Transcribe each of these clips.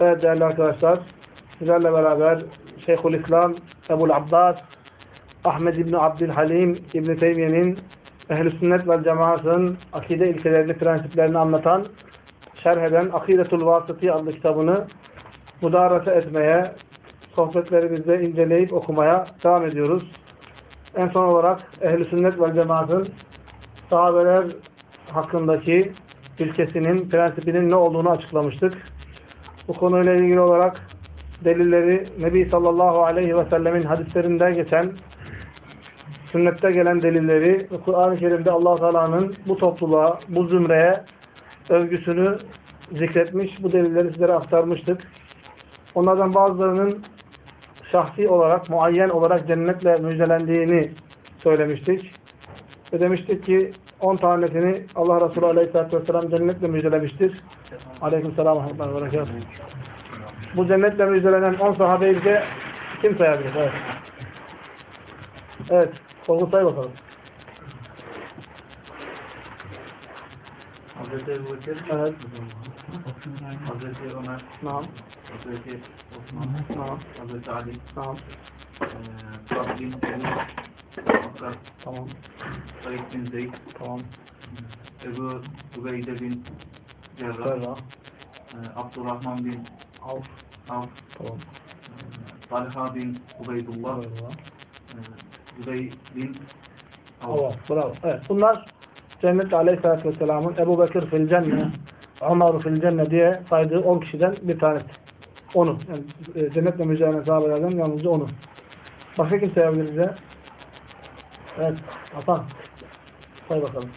Evet değerli arkadaşlar, sizlerle beraber Şeyhülislam Ebu'l Abbas Ahmed İbni Abdülhalim İbni Teymiye'nin Ehl-i Sünnet ve Cemaat'ın akide ilkelerini, prensiplerini anlatan, şerh eden Akidetul Vasıti adlı kitabını mudarese etmeye, sohbetlerimizde inceleyip okumaya devam ediyoruz. En son olarak Ehl-i Sünnet ve Cemaat'ın sahabeler hakkındaki ilkesinin, prensibinin ne olduğunu açıklamıştık. Bu konuyla ilgili olarak delilleri Nebi sallallahu aleyhi ve sellemin hadislerinde geçen sünnette gelen delilleri Kur'an-ı Kerim'de allah Teala'nın bu topluluğa, bu zümreye övgüsünü zikretmiş. Bu delilleri sizlere aktarmıştık. Onlardan bazılarının şahsi olarak, muayyen olarak cennetle müjdelendiğini söylemiştik. Ve demiştik ki 10 tanesini Allah Resulü Aleyhisselatü Vesselam cennetle müjdelemiştir. Aleyküm selam ve. Bu cennetle müjdelenen 10 sahabeyi de kim sayabilir? Evet. Evet. Olgu say bakalım. Hazreti Ebu Bekir, Evet. Hazreti Ömer, Naam. Hazreti Osman, Naam. Hazreti Ali, Naam. eee Tamam. Said bin Zeyd, Tamam. Ebu Ubeyde bin Cerrah, Abdurrahman bin Avf. Avf, Tamam. Talha bin Ubeydullah, Zübey bin. Avf. Bravo. Evet. Bunlar Cennet Aleyhisselatü Vesselam'ın Ebu Bekir fil cenne, Ömer fil cenne diye saydığı 10 kişiden bir tanesi. Onu. Yani cennetle müjdelenen sahabelerden yalnızca onu. Başka kim sayabilir bize? Evet. Hasan. Say bakalım.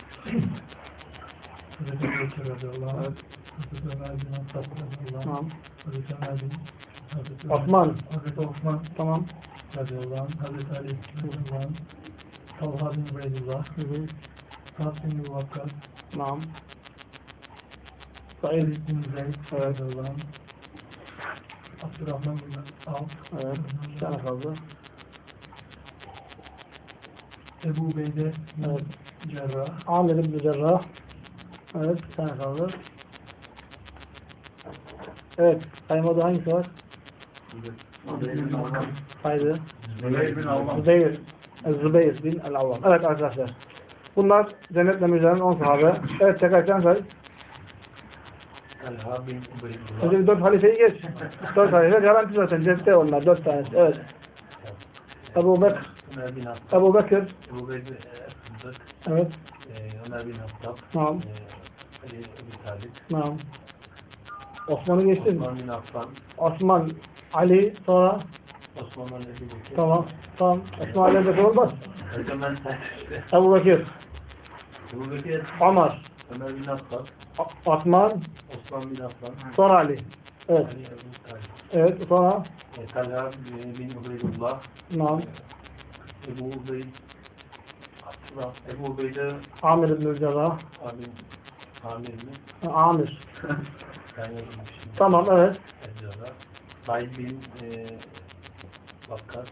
Tamam. Osman. Hazreti Osman Tamam. radıyallahu anh, Hazreti Ali radıyallahu anh, Talha bin Ubeydullah, Hı hı. Sa'd bin Ebu Vakkas, Tamam. Said bin Zeyd Evet. radıyallahu anh, Abdurrahman bin Avf, Evet. Bir tane kaldı. Ebu Ubeyde bin Evet. Cerrah, Amir ibn Cerrah. Evet. Bir tane kaldı. Evet. Saymadı hangisi var? Saydı. Zübeyir bin Avvam, Zübeyir. Zübeyir bin el-Avvam. Evet arkadaşlar. Bunlar cennetle müjdelenen 10 sahabe. Evet tekrar sen say. Bir 4 halifeyi geç. 4 halife garanti zaten. Cepte onlar 4 tanesi. Evet. Ebu Bekir. Ömer bin Hattab, Ebu Bekir. Ebu Bekir, Sıddık, Evet. eee, Ömer bin Hattab, Tamam. eee, Ali Ebu Talib, Tamam. Osman'ı geçtin mi? Osman bin Affan, Osman, Ali, sonra Osman bin Ebu Bekir. tamam. Tamam. Osman Ali'ye de olmaz. Ömer. Ebu Bekir. Ebu Bekir, Ömer. Ömer bin O- Osman, Osman bin Affan, sonra Ali. Evet. Ali Evet. Sonra e, Talha bin bin Ubeydullah, Naam. Ebu Ubeyd, Asla, Ebu Ubeyde Amir ibn Cerrah. abi, Amir mi? Ha, Amir. Tamam evet. Said bin e, Vakkas,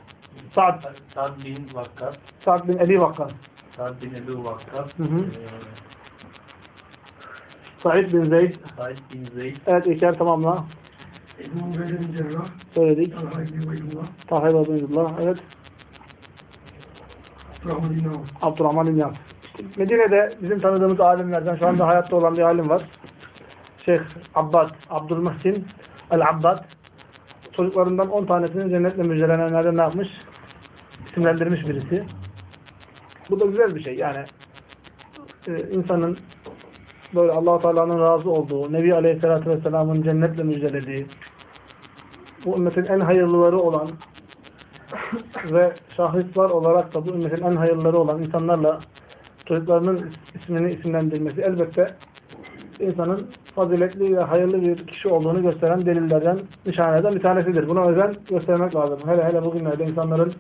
Sa'd. Sa'd bin Vakkas, Sa'd bin Ebi Vakkas. Sa'd bin Ebu Vakkas, Hı hı. e, Said bin Zeyd. Said bin Zeyd, Evet İlker tamamla. Ebu Ubeyde bin Cerrah, Söyledik. Talha bin Ubeydullah, Tahir Abdülillah. Evet. Abdurrahman bin Avf, Medine'de bizim tanıdığımız alimlerden şu anda hayatta olan bir alim var. Şeyh Abbad, Abdülmuhsin El-Abbad. çocuklarından 10 tanesini cennetle müjdelenenlerden ne yapmış? İsimlendirmiş birisi. Bu da güzel bir şey. Yani e, insanın böyle allah Teala'nın razı olduğu, Nebi Aleyhisselatü Vesselam'ın cennetle müjdelediği, bu ümmetin en hayırlıları olan ve şahıslar olarak da bu ümmetin en hayırlıları olan insanlarla çocuklarının ismini isimlendirmesi elbette insanın faziletli ve hayırlı bir kişi olduğunu gösteren delillerden, nişaneden bir tanesidir. Buna özen göstermek lazım. Hele hele bugünlerde insanların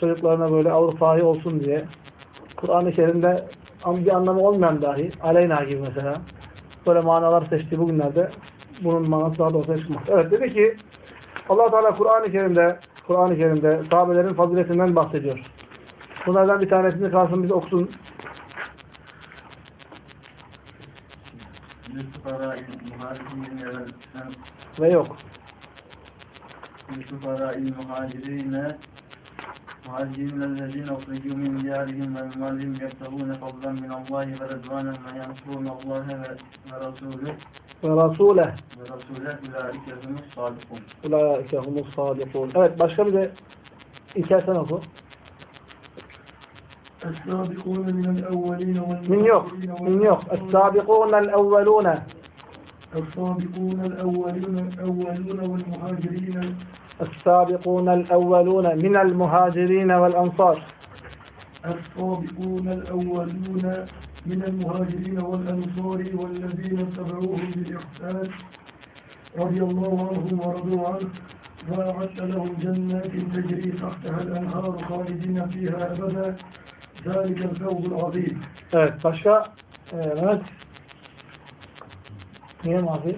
çocuklarına böyle Avrupa'yı olsun diye Kur'an-ı Kerim'de bir anlamı olmayan dahi Aleyna gibi mesela böyle manalar seçtiği bugünlerde bunun manası daha da ortaya çıkmaz. Evet dedi ki allah Teala Kur'an-ı Kerim'de Kur'an-ı Kerim'de sahabelerin faziletinden bahsediyor. Bunlardan bir tanesini kalsın bize okusun. Ve yok. Yusufara'i muhacirine muhacirin lezzetine ukhrijû min diyarihim ve mimallihim yebtehûne fadlan min Allahi ve redvanen ve yansurun Allahe ve Resulüh الصادقون Ulaike humus sadikun. Evet başka bir de İlker sen oku. السابقون من الأولين Min yok. Min yok. Es-sabiqun el-evvelun. السابقون الأولون الأولون والمهاجرين السابقون الأولون من المهاجرين والأنصار السابقون الأولون من المهاجرين والأنصار والذين اتبعوهم بإحسان رضي الله عنهم ورضوا عنه وأعد لهم جنات تجري تحتها الأنهار خالدين فيها أبدا ذلك الفوز العظيم Evet başka e, Mehmet Niye mafi?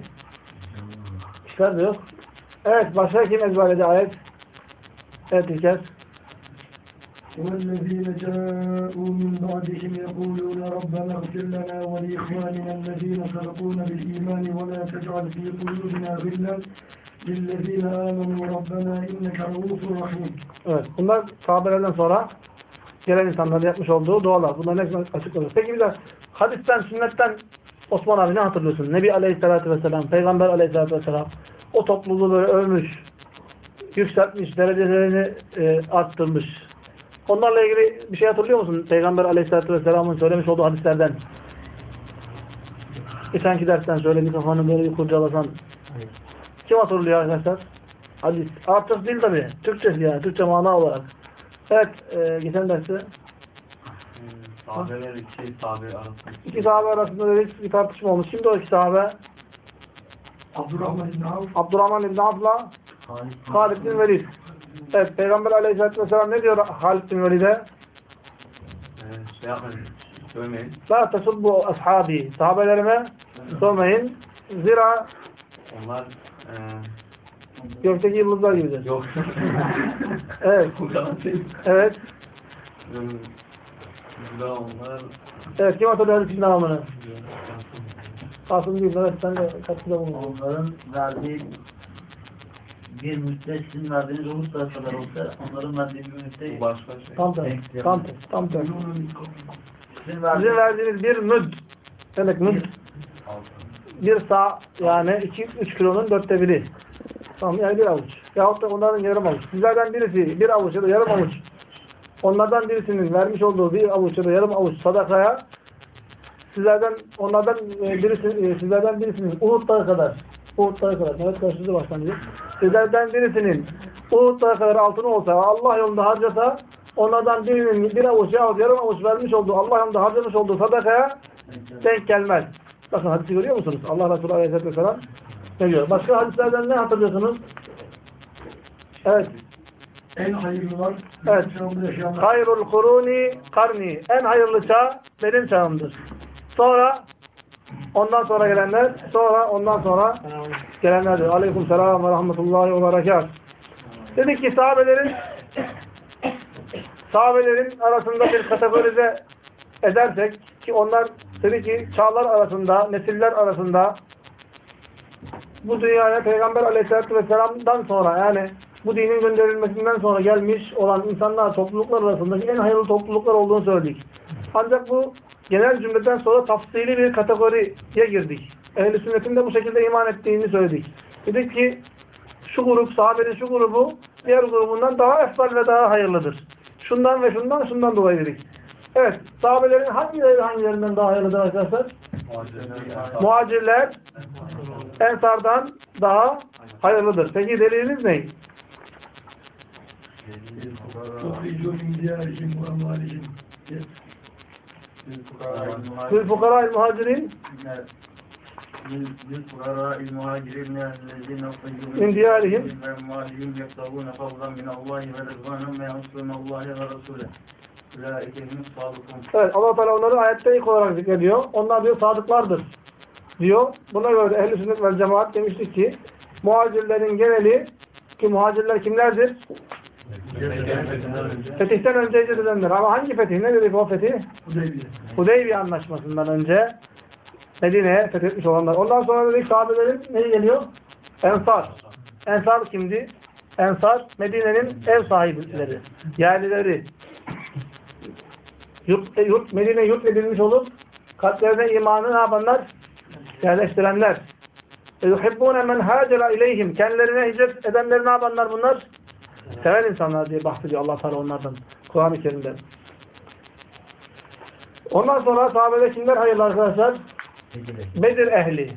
İşler de yok. Evet başka kim ezberledi ayet? Evet İlker. والذين جاءوا من بعدهم يقولون ربنا اغفر لنا ولإخواننا الذين سبقونا بالإيمان ولا تجعل في قلوبنا غلا للذين آمنوا ربنا إنك رؤوف رحيم Evet. Bunlar sahabelerden sonra gelen insanların yapmış olduğu dualar. Bunların hepsini açıklıyoruz. Peki bir de hadisten, sünnetten Osman abi ne hatırlıyorsun? Nebi Aleyhisselatü Vesselam, Peygamber Aleyhisselatü Vesselam o topluluğu böyle övmüş, yükseltmiş, derecelerini e, arttırmış. Onlarla ilgili bir şey hatırlıyor musun? Peygamber Aleyhisselatü Vesselam'ın söylemiş olduğu hadislerden. Geçenki dersten söyle mikrofonunu böyle bir kurcalasan. Kim hatırlıyor arkadaşlar? Hadis. Arapçası değil tabi. Türkçesi yani. Türkçe mana olarak. Evet. E, geçen derste Sahabeler iki sahabe arasında. iki sahabe arasında dedik bir tartışma olmuş. Şimdi o iki sahabe Abdurrahman İbni Avf Abdurrahman İbni Avf'la Halid bin Velid. Evet. Peygamber Aleyhisselatü Vesselam ne diyor Halid bin Velid'e? Şey yapmayın. Sövmeyin. La tesubbu ashabi. Sahabelerime sormayın. Zira Onlar e, gökteki yıldızlar gibidir. yok. Evet. Evet. Zira onlar Evet. Kim hatırlıyor hadisin devamını? Asım değil. Evet. Sen de katkıda bulundun. Onların verdiği bir müddet sizin verdiğiniz olursa kadar olsa onların verdiği bir müddet başka şey. Tam tersi. Tam tersi. Tam tersi. sizin verdiğiniz verdiğiniz bir müd. Demek müd. Bir sağ yani 2-3 kilonun dörtte biri. Tamam yani bir avuç. Yahut da onların yarım avuç. Sizlerden birisi bir avuç ya da yarım avuç. Onlardan birisinin vermiş olduğu bir avuç ya da yarım avuç sadakaya sizlerden onlardan e, birisi e, sizlerden birisinin Uhud dağı kadar Uhud dağı kadar evet karşılığı başlangıcı. Sizlerden birisinin Uhud dağı kadar altını olsa Allah yolunda harcasa onlardan birinin bir avuç yahut yarım avuç vermiş olduğu Allah yolunda harcamış olduğu sadakaya denk gelmez. Bakın hadisi görüyor musunuz? Allah Resulü Aleyhisselatü Vesselam ne diyor? Başka hadislerden ne hatırlıyorsunuz? Evet. en hayırlılar Evet. Hayrul kuruni karni. En hayırlı çağ benim çağımdır. Sonra ondan sonra gelenler, sonra ondan sonra gelenlerdir. Aleyküm selam ve rahmetullahi ve berekat. Dedik ki sahabelerin sahabelerin arasında bir kategorize edersek ki onlar dedi ki çağlar arasında, nesiller arasında bu dünyaya Peygamber Aleyhisselatü Vesselam'dan sonra yani bu dinin gönderilmesinden sonra gelmiş olan insanlar, topluluklar arasındaki en hayırlı topluluklar olduğunu söyledik. Ancak bu genel cümleden sonra tafsili bir kategoriye girdik. Ehl-i sünnetin de bu şekilde iman ettiğini söyledik. Dedik ki şu grup, sahabenin şu grubu diğer grubundan daha efsal ve daha hayırlıdır. Şundan ve şundan şundan dolayı dedik. Evet, sahabelerin hangileri hangilerinden daha hayırlıdır arkadaşlar? Muhacirler ensardan daha hayırlıdır. Peki deliliniz ne? Kul fukara muhacirin للفقراء المهاجرين الذين أخرجوا من ديارهم. أموالهم يبتغون فضلا من الله ورضوانا وينصرون الله ورسوله أولئك هم الصادقون Evet Allah Teala onları ayette ilk olarak zikrediyor. Onlar diyor sadıklardır diyor. Buna göre de ehl-i sünnet vel cemaat demiştik ki muhacirlerin geneli ki muhacirler kimlerdir? Fetihten önce hicret edenler. Ama hangi fetih? Ne dedik o fetih? Hudeybiye. Hudeybiye anlaşmasından önce Medine'ye fethetmiş olanlar. Ondan sonra dedik sahabelerin neyi geliyor? Ensar. Ensar kimdi? Ensar Medine'nin ev sahipleri. Yerlileri. Yurt, e, yurt, Medine yurt edilmiş olup kalplerine imanı ne yapanlar? Yerleştirenler. يُحِبُّونَ مَنْ هَاجَرَ اِلَيْهِمْ Kendilerine hicret edenleri ne yapanlar bunlar? Seven insanlar diye bahsediyor allah Teala onlardan. Kur'an-ı Kerim'de. Ondan sonra sahabede kimler hayırlı arkadaşlar? Bedir ehli.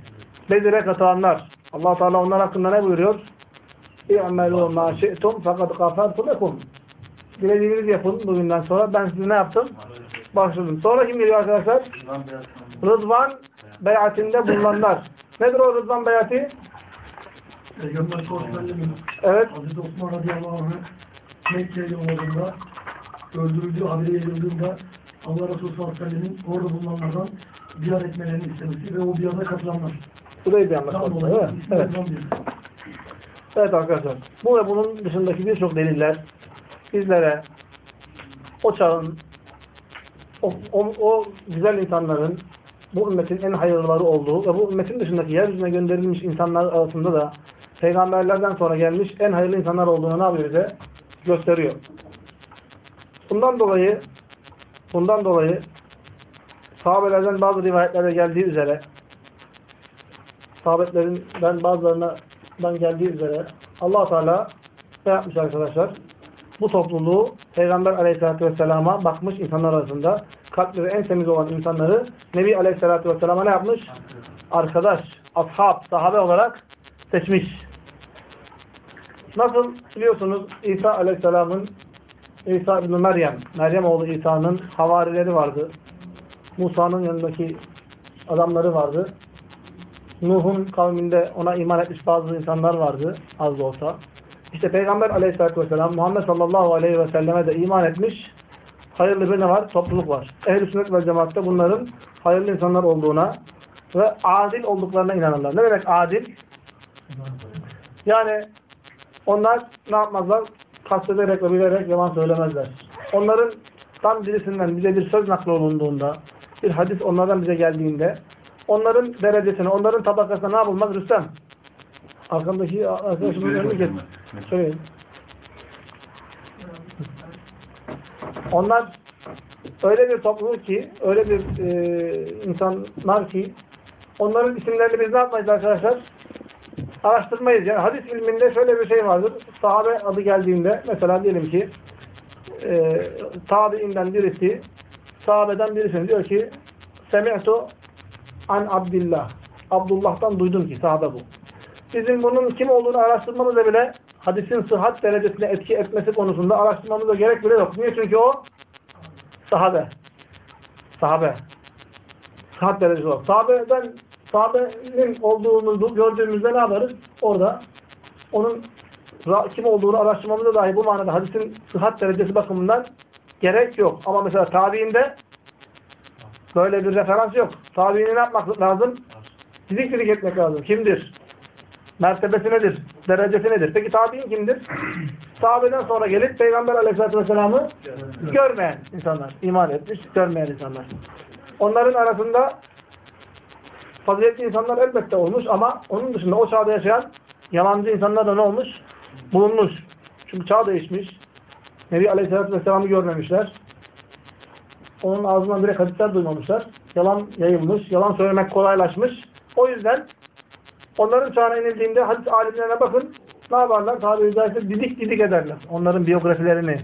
Bedir'e katılanlar. allah Teala onlar hakkında ne buyuruyor? İ'melû mâ şi'tum fakat gâfertu lekum. Dilediğinizi yapın bugünden sonra. Ben size ne yaptım? Başladım. Sonra kim geliyor arkadaşlar? Rızvan beyatinde bulunanlar. Nedir o Rızvan beyati? Peygamber sallallahu aleyhi ve sellem'in Evet. Hazreti Osman radıyallahu anh Mekke yollarında öldürüldüğü haberi yayıldığında Allah Resulü sallallahu aleyhi ve sellem'in orada bulunanlardan biat etmelerini istemesi ve o biata katılanlar. Burayı bir Tam anlaşmak. dolayı Evet. Evet. Evet arkadaşlar. Bu ve bunun dışındaki birçok deliller bizlere o çağın o, o, o güzel insanların bu ümmetin en hayırlıları olduğu ve bu ümmetin dışındaki yeryüzüne gönderilmiş insanlar arasında da peygamberlerden sonra gelmiş en hayırlı insanlar olduğunu ne yapıyor bize? Gösteriyor. Bundan dolayı bundan dolayı sahabelerden bazı rivayetlerde geldiği üzere sahabetlerinden bazılarından geldiği üzere allah Teala ne yapmış arkadaşlar? Bu topluluğu Peygamber aleyhissalatü vesselama bakmış insanlar arasında kalpleri en temiz olan insanları Nebi aleyhissalatü vesselama ne yapmış? Arkadaş, ashab, sahabe olarak seçmiş. Nasıl biliyorsunuz İsa aleyhisselamın İsa ibn Meryem, Meryem oğlu İsa'nın havarileri vardı. Musa'nın yanındaki adamları vardı. Nuh'un kavminde ona iman etmiş bazı insanlar vardı az da olsa. İşte Peygamber aleyhissalatü vesselam Muhammed sallallahu aleyhi ve selleme de iman etmiş. Hayırlı bir ne var? Topluluk var. Ehl-i sünnet ve cemaatte bunların hayırlı insanlar olduğuna ve adil olduklarına inanırlar. Ne demek adil? Yani onlar ne yapmazlar? Kastederek ve bilerek yalan söylemezler. Onların tam birisinden bize bir söz nakli olunduğunda, bir hadis onlardan bize geldiğinde, onların derecesine, onların tabakasına ne yapılmaz Rüstem? Arkamdaki arkadaşımın önünü kes. Söyleyin. Onlar öyle bir topluluk ki, öyle bir e, insanlar ki, onların isimlerini biz ne yapmayız arkadaşlar? Araştırmayız. Yani hadis ilminde şöyle bir şey vardır. Sahabe adı geldiğinde, mesela diyelim ki, e, tabiinden birisi, sahabeden birisi diyor ki, Semi'tu an Abdillah. Abdullah'tan duydum ki sahabe bu. Bizim bunun kim olduğunu araştırmamıza bile hadisin sıhhat derecesine etki etmesi konusunda araştırmamıza gerek bile yok. Niye? Çünkü o sahabe. Sahabe. Sıhhat derecesi olarak. Sahabeden sahabenin olduğunu gördüğümüzde ne yaparız? Orada onun kim olduğunu araştırmamıza dahi bu manada hadisin sıhhat derecesi bakımından gerek yok. Ama mesela tabiinde böyle bir referans yok. Tabiini ne yapmak lazım? Didik didik etmek lazım. Kimdir? Mertebesi nedir? Derecesi nedir? Peki tabi'in kimdir? Sahabeden sonra gelip Peygamber aleyhissalatü vesselam'ı görmeyen insanlar. iman etmiş, görmeyen insanlar. Onların arasında faziletli insanlar elbette olmuş ama onun dışında o çağda yaşayan yalancı insanlar da ne olmuş? Bulunmuş. Çünkü çağ değişmiş. Nebi aleyhissalatü vesselam'ı görmemişler. Onun ağzından direkt hadisler duymamışlar. Yalan yayılmış, yalan söylemek kolaylaşmış. O yüzden onların çağına inildiğinde hadis alimlerine bakın, ne yaparlar? Tabiri caizse didik didik ederler. Onların biyografilerini,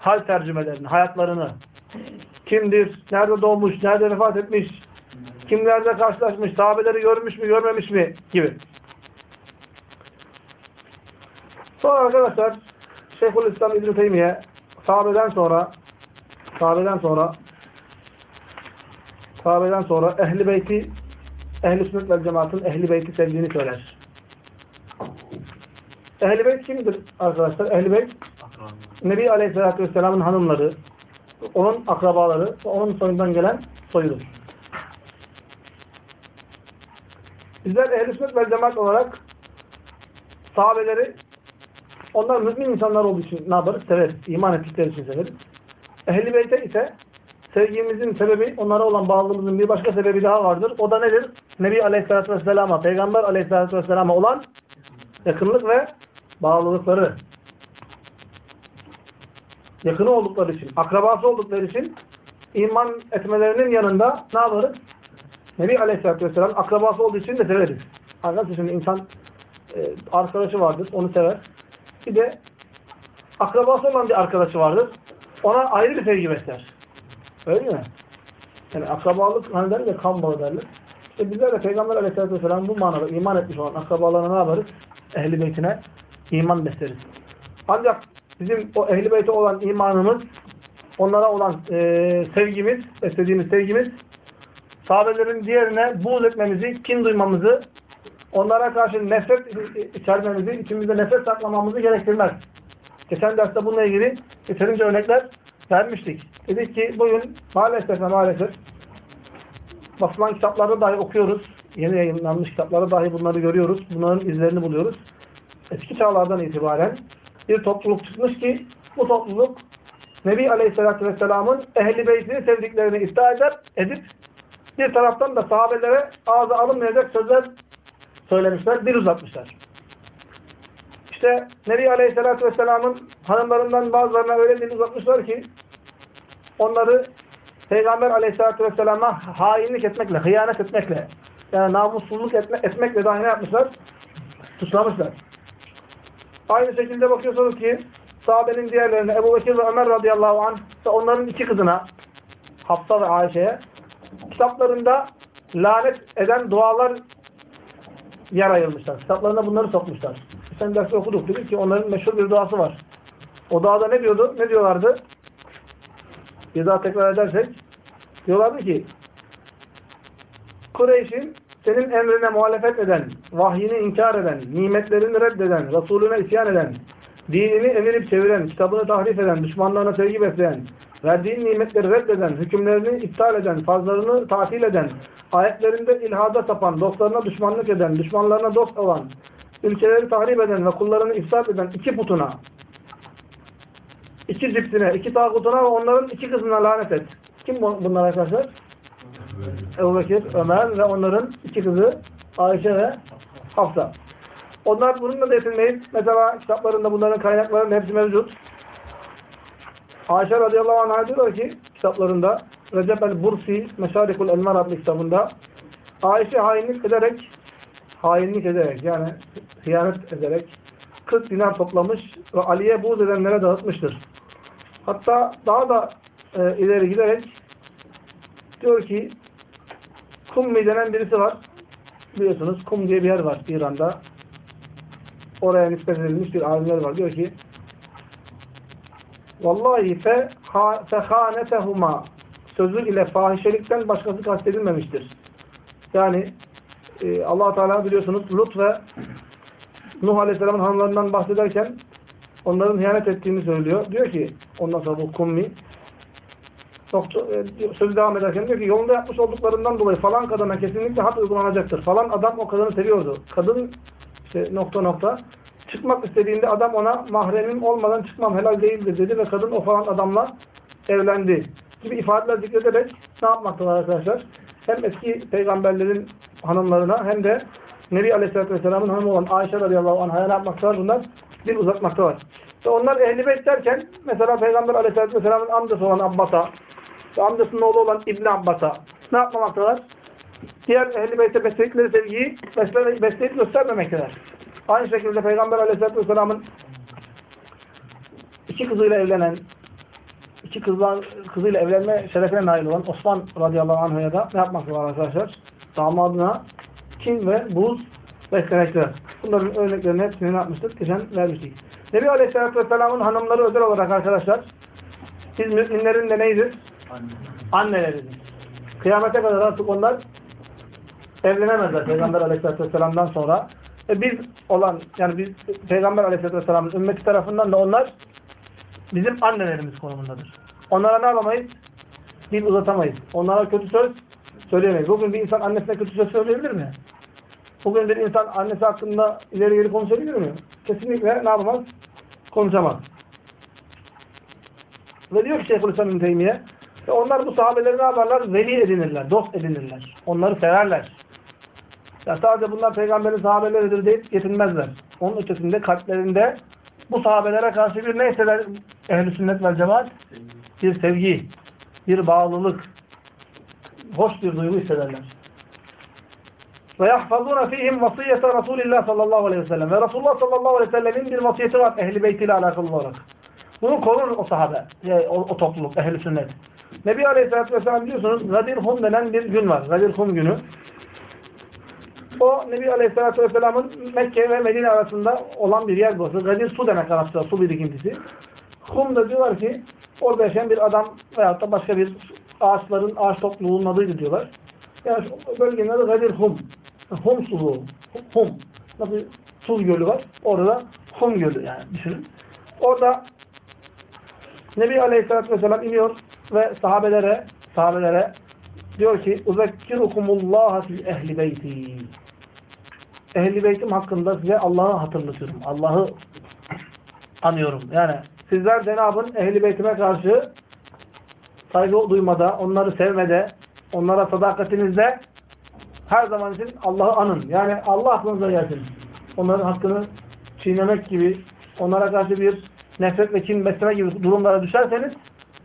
hal tercümelerini, hayatlarını. Kimdir? Nerede doğmuş? Nerede vefat etmiş? Kimlerle karşılaşmış? Sahabeleri görmüş mü? Görmemiş mi? Gibi. Sonra arkadaşlar Şeyhülislam İbn-i Teymiye sahabeden sonra sahabeden sonra sahabeden sonra ehli beyti ehli sünnet vel cemaatın ehli beyti sevdiğini söyler. Ehli beyt kimdir arkadaşlar? Ehli beyt. Nebi Aleyhisselatü Vesselam'ın hanımları, onun akrabaları ve onun soyundan gelen soyudur. Bizler ehl-i sünnet vel cemaat olarak sahabeleri onlar mümin insanlar olduğu için ne yaparız? Severiz. İman ettikleri için severiz. Ehl-i beyte ise sevgimizin sebebi, onlara olan bağlılığımızın bir başka sebebi daha vardır. O da nedir? Nebi Aleyhisselatü Vesselam'a, Peygamber Aleyhisselatü Vesselam'a olan yakınlık ve bağlılıkları yakını oldukları için, akrabası oldukları için iman etmelerinin yanında ne yaparız? Nebi Aleyhisselatü Vesselam akrabası olduğu için de severiz. Arkadaşlar şimdi insan e, arkadaşı vardır, onu sever. Bir de akrabası olan bir arkadaşı vardır. Ona ayrı bir sevgi besler. Öyle mi? Yani akrabalık hani derler ya kan bağı derler. İşte bizler de Peygamber Aleyhisselatü Vesselam bu manada iman etmiş olan akrabalarına ne yaparız? Ehli beytine iman besleriz. Ancak bizim o ehli beyte olan imanımız, onlara olan e, sevgimiz, beslediğimiz sevgimiz, sahabelerin diğerine buğz etmemizi, kin duymamızı, onlara karşı nefret içermemizi, içimizde nefret saklamamızı gerektirmez. Geçen derste bununla ilgili yeterince örnekler vermiştik. Dedik ki bugün maalesef maalesef basılan kitaplarda dahi okuyoruz. Yeni yayınlanmış kitaplarda dahi bunları görüyoruz. Bunların izlerini buluyoruz. Eski çağlardan itibaren bir topluluk çıkmış ki bu topluluk Nebi Aleyhisselatü Vesselam'ın ehli beytini sevdiklerini iddia eder, edip bir taraftan da sahabelere ağza alınmayacak sözler söylemişler, bir uzatmışlar. İşte Nebi Aleyhisselatü Vesselam'ın hanımlarından bazılarına öyle bir uzatmışlar ki onları Peygamber Aleyhisselatü Vesselam'a hainlik etmekle, hıyanet etmekle yani namussuzluk etme, etmekle dahi ne yapmışlar? Suçlamışlar. Aynı şekilde bakıyorsunuz ki sahabenin diğerlerine Ebu Bekir ve Ömer radıyallahu anh onların iki kızına Hafsa ve Ayşe'ye kitaplarında lanet eden dualar yer ayırmışlar. Kitaplarına bunları sokmuşlar. Sen dersi okuduk dedik ki onların meşhur bir duası var. O duada ne diyordu? Ne diyorlardı? Bir daha tekrar edersek diyorlardı ki Kureyş'in senin emrine muhalefet eden, vahyini inkar eden, nimetlerini reddeden, Resulüne isyan eden, dinini evirip çeviren, kitabını tahrif eden, düşmanlarına sevgi besleyen, verdiğin nimetleri reddeden, hükümlerini iptal eden, fazlarını tatil eden, ayetlerinde ilhada sapan, dostlarına düşmanlık eden, düşmanlarına dost olan, ülkeleri tahrip eden ve kullarını ifsad eden iki putuna, iki cipsine, iki tağutuna ve onların iki kızına lanet et. Kim bunlar arkadaşlar? Ebu Bekir, Ömer ve onların iki kızı Ayşe ve Hafsa. Onlar bununla da yetinmeyip mesela kitaplarında bunların kaynaklarının hepsi mevcut. Ayşe radıyallahu anh'a diyor ki kitaplarında Recep el-Bursi Meşarikul Elmar adlı kitabında Ayşe hainlik ederek hainlik ederek yani hıyanet ederek 40 dinar toplamış ve Ali'ye buğz edenlere dağıtmıştır. Hatta daha da e, ileri giderek diyor ki Kummi denen birisi var. Biliyorsunuz Kum diye bir yer var İran'da. Oraya nispet edilmiş bir alimler var. Diyor ki Vallahi fe fehanetehuma sözü ile fahişelikten başkası kastedilmemiştir. Yani e, allah Teala biliyorsunuz Lut ve Nuh Aleyhisselam'ın hanımlarından bahsederken onların hıyanet ettiğini söylüyor. Diyor ki ondan sonra bu kummi e, sözü devam ederken diyor ki yolunda yapmış olduklarından dolayı falan kadına kesinlikle had uygulanacaktır. Falan adam o kadını seviyordu. Kadın işte nokta nokta çıkmak istediğinde adam ona mahremim olmadan çıkmam helal değildir dedi ve kadın o falan adamla evlendi. Gibi ifadeler zikrederek ne yapmaktalar arkadaşlar? Hem eski peygamberlerin hanımlarına hem de Nebi Aleyhisselatü Vesselam'ın hanımı olan Ayşe radıyallahu anh'a ne yapmaktalar? Bunlar bir uzatmaktalar. Ve onlar ehli beyt derken mesela Peygamber Aleyhisselatü Vesselam'ın amcası olan Abbas'a ve amcasının oğlu olan İbn Abbas'a ne yapmamaktalar? Diğer ehli beyte besledikleri sevgiyi besleyip göstermemekteler. Aynı şekilde Peygamber Aleyhisselatü Vesselam'ın iki kızıyla evlenen, iki kızlar, kızıyla evlenme şerefine nail olan Osman radıyallahu anh'a da ne yapmak var arkadaşlar? Damadına kin ve buz beslemektedir. Bunların örneklerini hepsini ne yapmıştık? Geçen vermiştik. Nebi Aleyhisselatü Vesselam'ın hanımları özel olarak arkadaşlar biz müminlerin de neydir? Anne. Anneleridir. Kıyamete kadar artık onlar evlenemezler Peygamber Aleyhisselatü Vesselam'dan sonra. E biz olan yani biz Peygamber Aleyhisselatü Vesselam'ın ümmeti tarafından da onlar bizim annelerimiz konumundadır. Onlara ne yapamayız? Dil uzatamayız. Onlara kötü söz söyleyemeyiz. Bugün bir insan annesine kötü söz söyleyebilir mi? Bugün bir insan annesi hakkında ileri geri konuşabilir mi? Kesinlikle ne yapamaz? Konuşamaz. Ve diyor ki Şeyhülislam Teymiye onlar bu sahabeleri ne yaparlar? Veli edinirler, dost edinirler. Onları severler. Ya sadece bunlar peygamberin sahabeleridir deyip yetinmezler. Onun ötesinde kalplerinde bu sahabelere karşı bir ne hisseder ehl-i sünnet vel cemaat? Bir sevgi, bir bağlılık, hoş bir duygu hissederler. Ve yahfazuna fihim vasiyete Resulillah sallallahu aleyhi ve sellem. Ve Resulullah sallallahu aleyhi ve sellemin bir vasiyeti var ehli beytiyle alakalı olarak. Bunu korur o sahabe, yani o, o topluluk, ehl-i sünnet. Nebi Aleyhisselatü Vesselam biliyorsunuz Gadir Hum denen bir gün var. Gadir günü. O Nebi Aleyhisselatü Vesselam'ın Mekke ve Medine arasında olan bir yer burası. Gadir su demek Arapçada, su birikintisi. Hum da diyorlar ki orada yaşayan bir adam veyahut da başka bir ağaçların, ağaç topluluğunun adıydı diyorlar. Yani bölgenin adı Gadir Hum. Hum suluğu. Hum. Nasıl Tuz gölü var. Orada Hum gölü yani düşünün. Orada Nebi Aleyhisselatü Vesselam iniyor ve sahabelere sahabelere diyor ki uzekkirukumullah fi ehli beyti ehli beytim hakkında size Allah'ı hatırlatıyorum. Allah'ı anıyorum. Yani sizler yapın? Ehli beytime karşı saygı duymada, onları sevmede, onlara sadakatinizde her zaman için Allah'ı anın. Yani Allah aklınıza gelsin. Onların hakkını çiğnemek gibi, onlara karşı bir nefret ve kin besleme gibi durumlara düşerseniz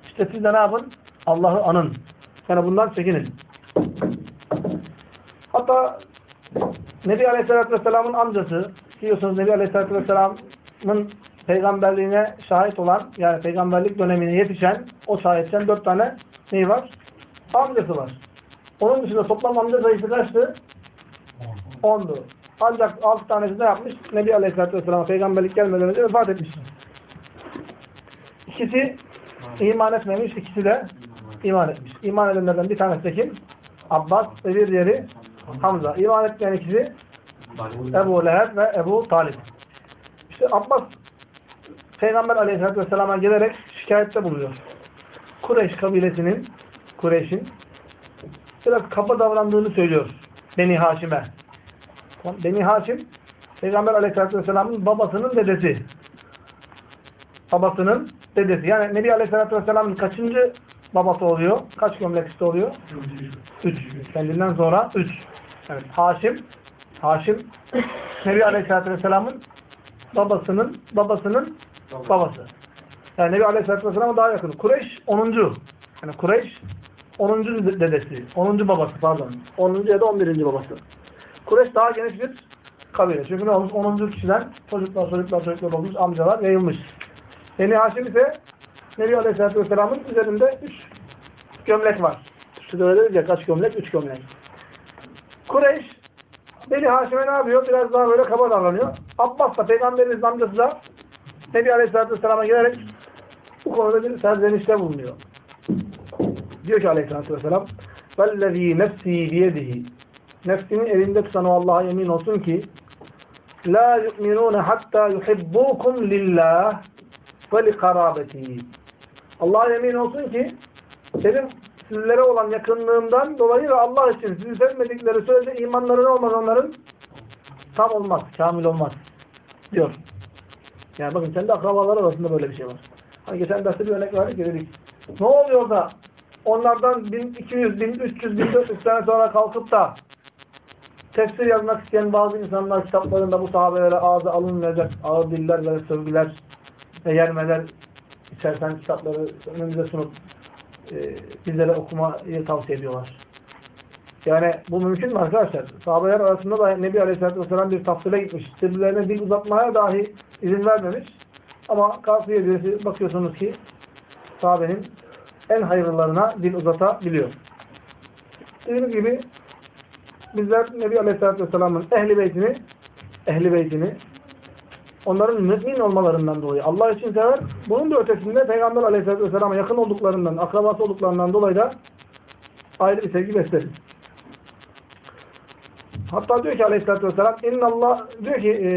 işte siz de ne yapın? Allah'ı anın. Yani bundan çekinin. Hatta Nebi Aleyhisselatü Vesselam'ın amcası biliyorsunuz Nebi Aleyhisselatü Vesselam'ın peygamberliğine şahit olan yani peygamberlik dönemine yetişen o şahitten dört tane neyi var? Amcası var. Onun dışında toplam amca sayısı kaçtı? Ondu. Ancak altı tanesi ne yapmış? Nebi Aleyhisselatü Vesselam'a peygamberlik gelmeden önce vefat etmiş. İkisi iman etmemiş, ikisi de iman etmiş. İman edenlerden bir tanesi de kim? Abbas ve bir diğeri Hamza. İman etmeyen ikisi Ebu Leheb ve Ebu Talib. İşte Abbas Peygamber Aleyhisselatü Vesselam'a gelerek şikayette bulunuyor. Kureyş kabilesinin Kureyş'in biraz kaba davrandığını söylüyor Beni Haşim'e. Beni Haşim Peygamber Aleyhisselatü Vesselam'ın babasının dedesi. Babasının dedesi. Yani Nebi Aleyhisselatü Vesselam'ın kaçıncı babası oluyor? Kaç gömlekçisi oluyor? Üç. Kendinden sonra üç. Evet. Haşim Haşim Nebi Aleyhisselatü Vesselam'ın babasının babasının babası. Yani Nebi Aleyhisselatü Vesselam'a daha yakın. Kureyş 10. Yani Kureyş 10. dedesi. 10. babası pardon. 10. ya da 11. babası. Kureyş daha geniş bir kabile. Çünkü ne olmuş? 10. kişiden çocuklar, çocuklar, çocuklar olmuş, amcalar yayılmış. Beni Haşim ise Nebi Aleyhisselatü Vesselam'ın üzerinde 3 gömlek var. Şurada öyle deriz ya kaç gömlek? 3 gömlek. Kureyş Beni Haşim'e ne yapıyor? Biraz daha böyle kaba davranıyor. Abbas da Peygamberimiz amcası da Nebi Aleyhisselatü Vesselam'a gelerek bu konuda bir serzenişte bulunuyor. Diyor ki Aleyhisselatü Vesselam وَالَّذ۪ي نَفْس۪ي بِيَدِهِ Nefsini elinde tutan o Allah'a yemin olsun ki لَا يُؤْمِنُونَ حَتَّى يُحِبُّوكُمْ لِلّٰهِ وَلِقَرَابَتِهِ Allah'a yemin olsun ki benim sizlere olan yakınlığımdan dolayı ve Allah için sizi sevmedikleri sürece imanları ne olmaz onların? Tam olmaz, kamil olmaz. Diyor. Yani bakın kendi akrabaları arasında böyle bir şey var. Hani geçen derste bir örnek verdik dedik. Ne oluyor da onlardan 1200, 1300, 1400 sene sonra kalkıp da tefsir yazmak isteyen bazı insanlar kitaplarında bu sahabelere ağza alınmayacak ağır diller ve sövgüler ve yermeler içersen kitapları önümüze sunup e, bizlere okumayı tavsiye ediyorlar. Yani bu mümkün mü arkadaşlar? Sahabeler arasında da Nebi Aleyhisselatü Vesselam bir tafsile gitmiş. Birbirlerine dil uzatmaya dahi izin vermemiş. Ama Kafir Yedisi bakıyorsunuz ki sahabenin en hayırlılarına dil uzatabiliyor. Dediğimiz gibi bizler Nebi Aleyhisselatü Vesselam'ın ehli beytini ehli beytini onların mümin olmalarından dolayı Allah için sever. Bunun da ötesinde Peygamber Aleyhisselatü Vesselam'a yakın olduklarından, akrabası olduklarından dolayı da ayrı bir sevgi besleriz. Hatta diyor ki Aleyhisselatü Vesselam Allah diyor ki e,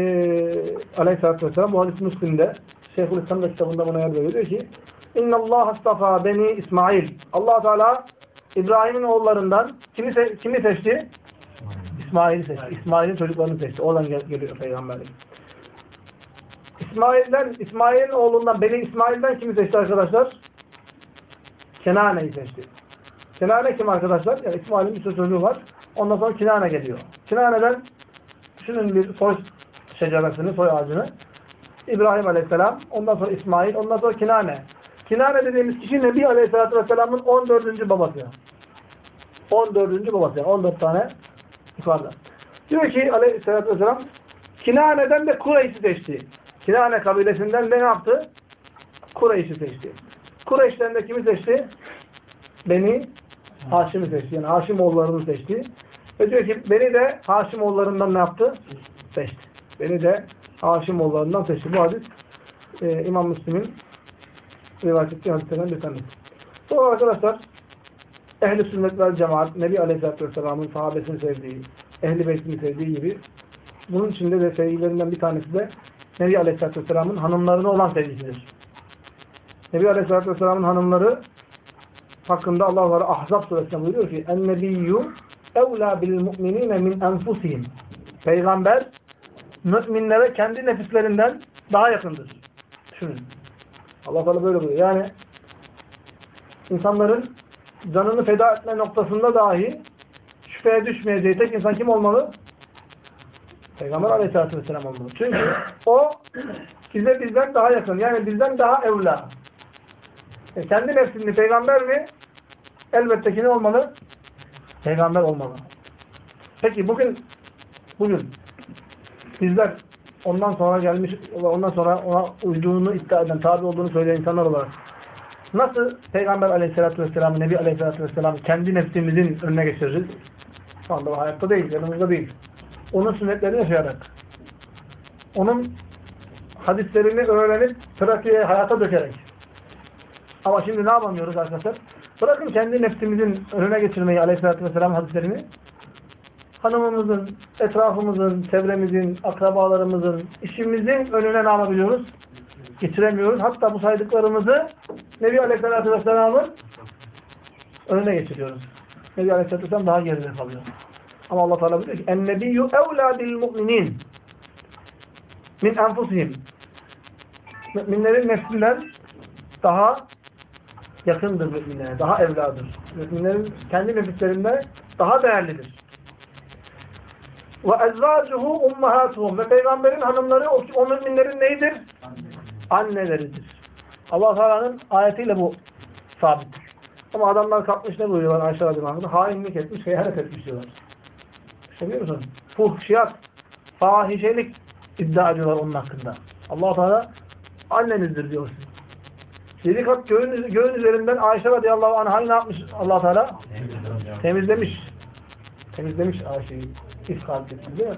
Aleyhisselatü Vesselam bu hadis Müslim'de Şeyhülislam da kitabında buna yer veriyor. Diyor ki Allah astafa beni İsmail. allah Teala İbrahim'in oğullarından kimi, se kimi seçti? İsmail'i seçti. İsmail'in çocuklarını seçti. Oradan gel geliyor peygamberlik. İsmail'den, İsmail'in oğlundan, Beni İsmail'den kimi seçti arkadaşlar? Kenane'yi seçti. Kenane kim arkadaşlar? Yani İsmail'in bir çocuğu var. Ondan sonra Kinane geliyor. Kinane'den düşünün bir soy şeceresini, soy ağacını. İbrahim Aleyhisselam, ondan sonra İsmail, ondan sonra Kinane. Kinane dediğimiz kişi Nebi Aleyhisselatü Vesselam'ın 14. babası. 14. babası. Yani 14 tane yukarıda. Diyor ki Aleyhisselatü Vesselam Kinane'den de Kureyş'i seçti. Kinane kabilesinden de ne yaptı? Kureyş'i seçti. Kureyş'ten de kimi seçti? Beni Haşim'i seçti. Yani Haşim oğullarını seçti. Ve diyor ki beni de Haşim oğullarından ne yaptı? Seçti. Beni de Haşim oğullarından seçti. Bu hadis e, İmam Müslim'in rivayet ettiği hadislerden bir tanesi. Sonra arkadaşlar Ehl-i sünnet vel cemaat Nebi Aleyhisselatü Vesselam'ın sahabesini sevdiği, Ehl-i beytini sevdiği gibi bunun içinde de sevgilerinden bir tanesi de Nebi Aleyhisselatü Vesselam'ın hanımlarına olan sevgisidir. Nebi Aleyhisselatü Vesselam'ın hanımları hakkında Allah var Ahzab suresinde buyuruyor ki En-nebiyyü evlâ bil mu'minîne min enfusihim Peygamber müminlere kendi nefislerinden daha yakındır. Düşünün. Allah Teala böyle buyuruyor. Yani insanların canını feda etme noktasında dahi şüpheye düşmeyeceği tek insan kim olmalı? Peygamber Aleyhisselatü Vesselam olmalı. Çünkü o bize bizden daha yakın. Yani bizden daha evla. E kendi nefsini peygamber mi? Elbette ki ne olmalı? Peygamber olmalı. Peki bugün bugün bizler ondan sonra gelmiş ondan sonra ona uyduğunu iddia eden, tabi olduğunu söyleyen insanlar olarak nasıl Peygamber aleyhissalatü vesselam, Nebi aleyhissalatü vesselam kendi nefsimizin önüne geçiririz? Şu anda hayatta değil, yanımızda değil. Onun sünnetlerini yaşayarak. Onun hadislerini öğrenip pratiğe, hayata dökerek. Ama şimdi ne yapamıyoruz arkadaşlar? Bırakın kendi nefsimizin önüne geçirmeyi aleyhissalatü vesselam hadislerini hanımımızın, etrafımızın, çevremizin, akrabalarımızın, işimizin önüne ne yapabiliyoruz? Geçiremiyoruz. Hatta bu saydıklarımızı Nebi Aleyhisselatü Vesselam'ın önüne geçiriyoruz. Nebi Aleyhisselatü Vesselam daha geride kalıyor. Ama Allah Teala diyor ki En-nebiyyü evlâ bil mu'minin min enfusihim Müminlerin nefsinden daha yakındır müminlere, daha evladır. Müminlerin kendi nefislerinde daha değerlidir. Ve ezvacuhu ummahatuhum ve peygamberin hanımları o, o müminlerin neydir? Anneleridir. Allah Teala'nın ayetiyle bu sabittir. Ama adamlar kalkmış ne buyuruyorlar Ayşe radıyallahu anh'a? Hainlik etmiş, hıyanet etmiş diyorlar. Biliyor musun? Fuhşiyat, fahişelik iddia ediyorlar onun hakkında. Allah Teala annenizdir diyor size. Yedi kat göğün, göğün üzerinden Ayşe radıyallahu anh'ı ne yapmış allah Teala? Temizlemiş. Temizlemiş Ayşe'yi. İfkal etti değil mi?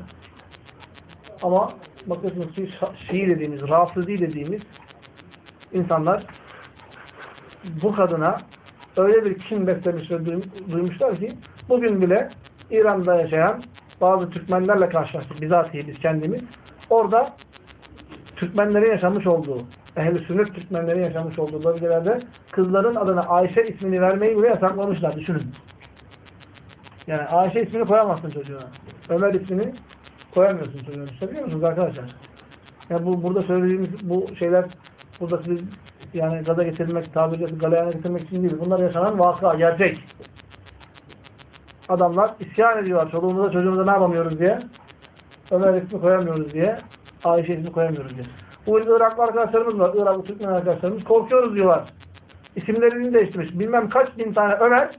Ama bakıyorsunuz ki Şii dediğimiz, Rafızi dediğimiz insanlar bu kadına öyle bir kin beslemiş ve duymuşlar ki bugün bile İran'da yaşayan bazı Türkmenlerle karşılaştık. Bizatihi biz kendimiz. Orada Türkmenlerin yaşamış olduğu, ehl-i sünnet Türkmenlerin yaşamış olduğu bölgelerde kızların adına Ayşe ismini vermeyi bile yasaklamışlar. Düşünün. Yani Ayşe ismini koyamazsın çocuğuna. Ömer ismini koyamıyorsun çocuğuna. Düşünebiliyor musunuz arkadaşlar? Yani bu, burada söylediğimiz bu şeyler burada siz yani gaza getirmek, tabirle galeyana getirmek için değil. Bunlar yaşanan vaka, gerçek. Adamlar isyan ediyorlar. Çoluğumuza çocuğumuza ne yapamıyoruz diye. Ömer ismi koyamıyoruz diye. Ayşe ismi koyamıyoruz diye. Bu Iraklı arkadaşlarımız var. Iraklı Türkmen arkadaşlarımız. Korkuyoruz diyorlar. İsimlerini değiştirmiş. Bilmem kaç bin tane Ömer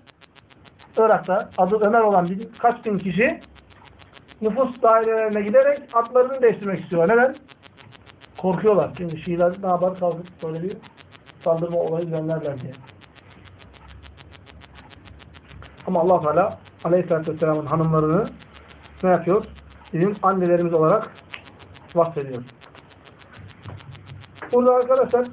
Irak'ta adı Ömer olan birkaç bin kişi nüfus dairelerine giderek adlarını değiştirmek istiyorlar. Neden? Korkuyorlar. Çünkü Şiiler ne yapar? Kalkıp böyle bir saldırma olayı düzenlerler diye. Ama allah Teala Aleyhisselatü Vesselam'ın hanımlarını ne yapıyor? Bizim annelerimiz olarak bahsediyor. Burada arkadaşlar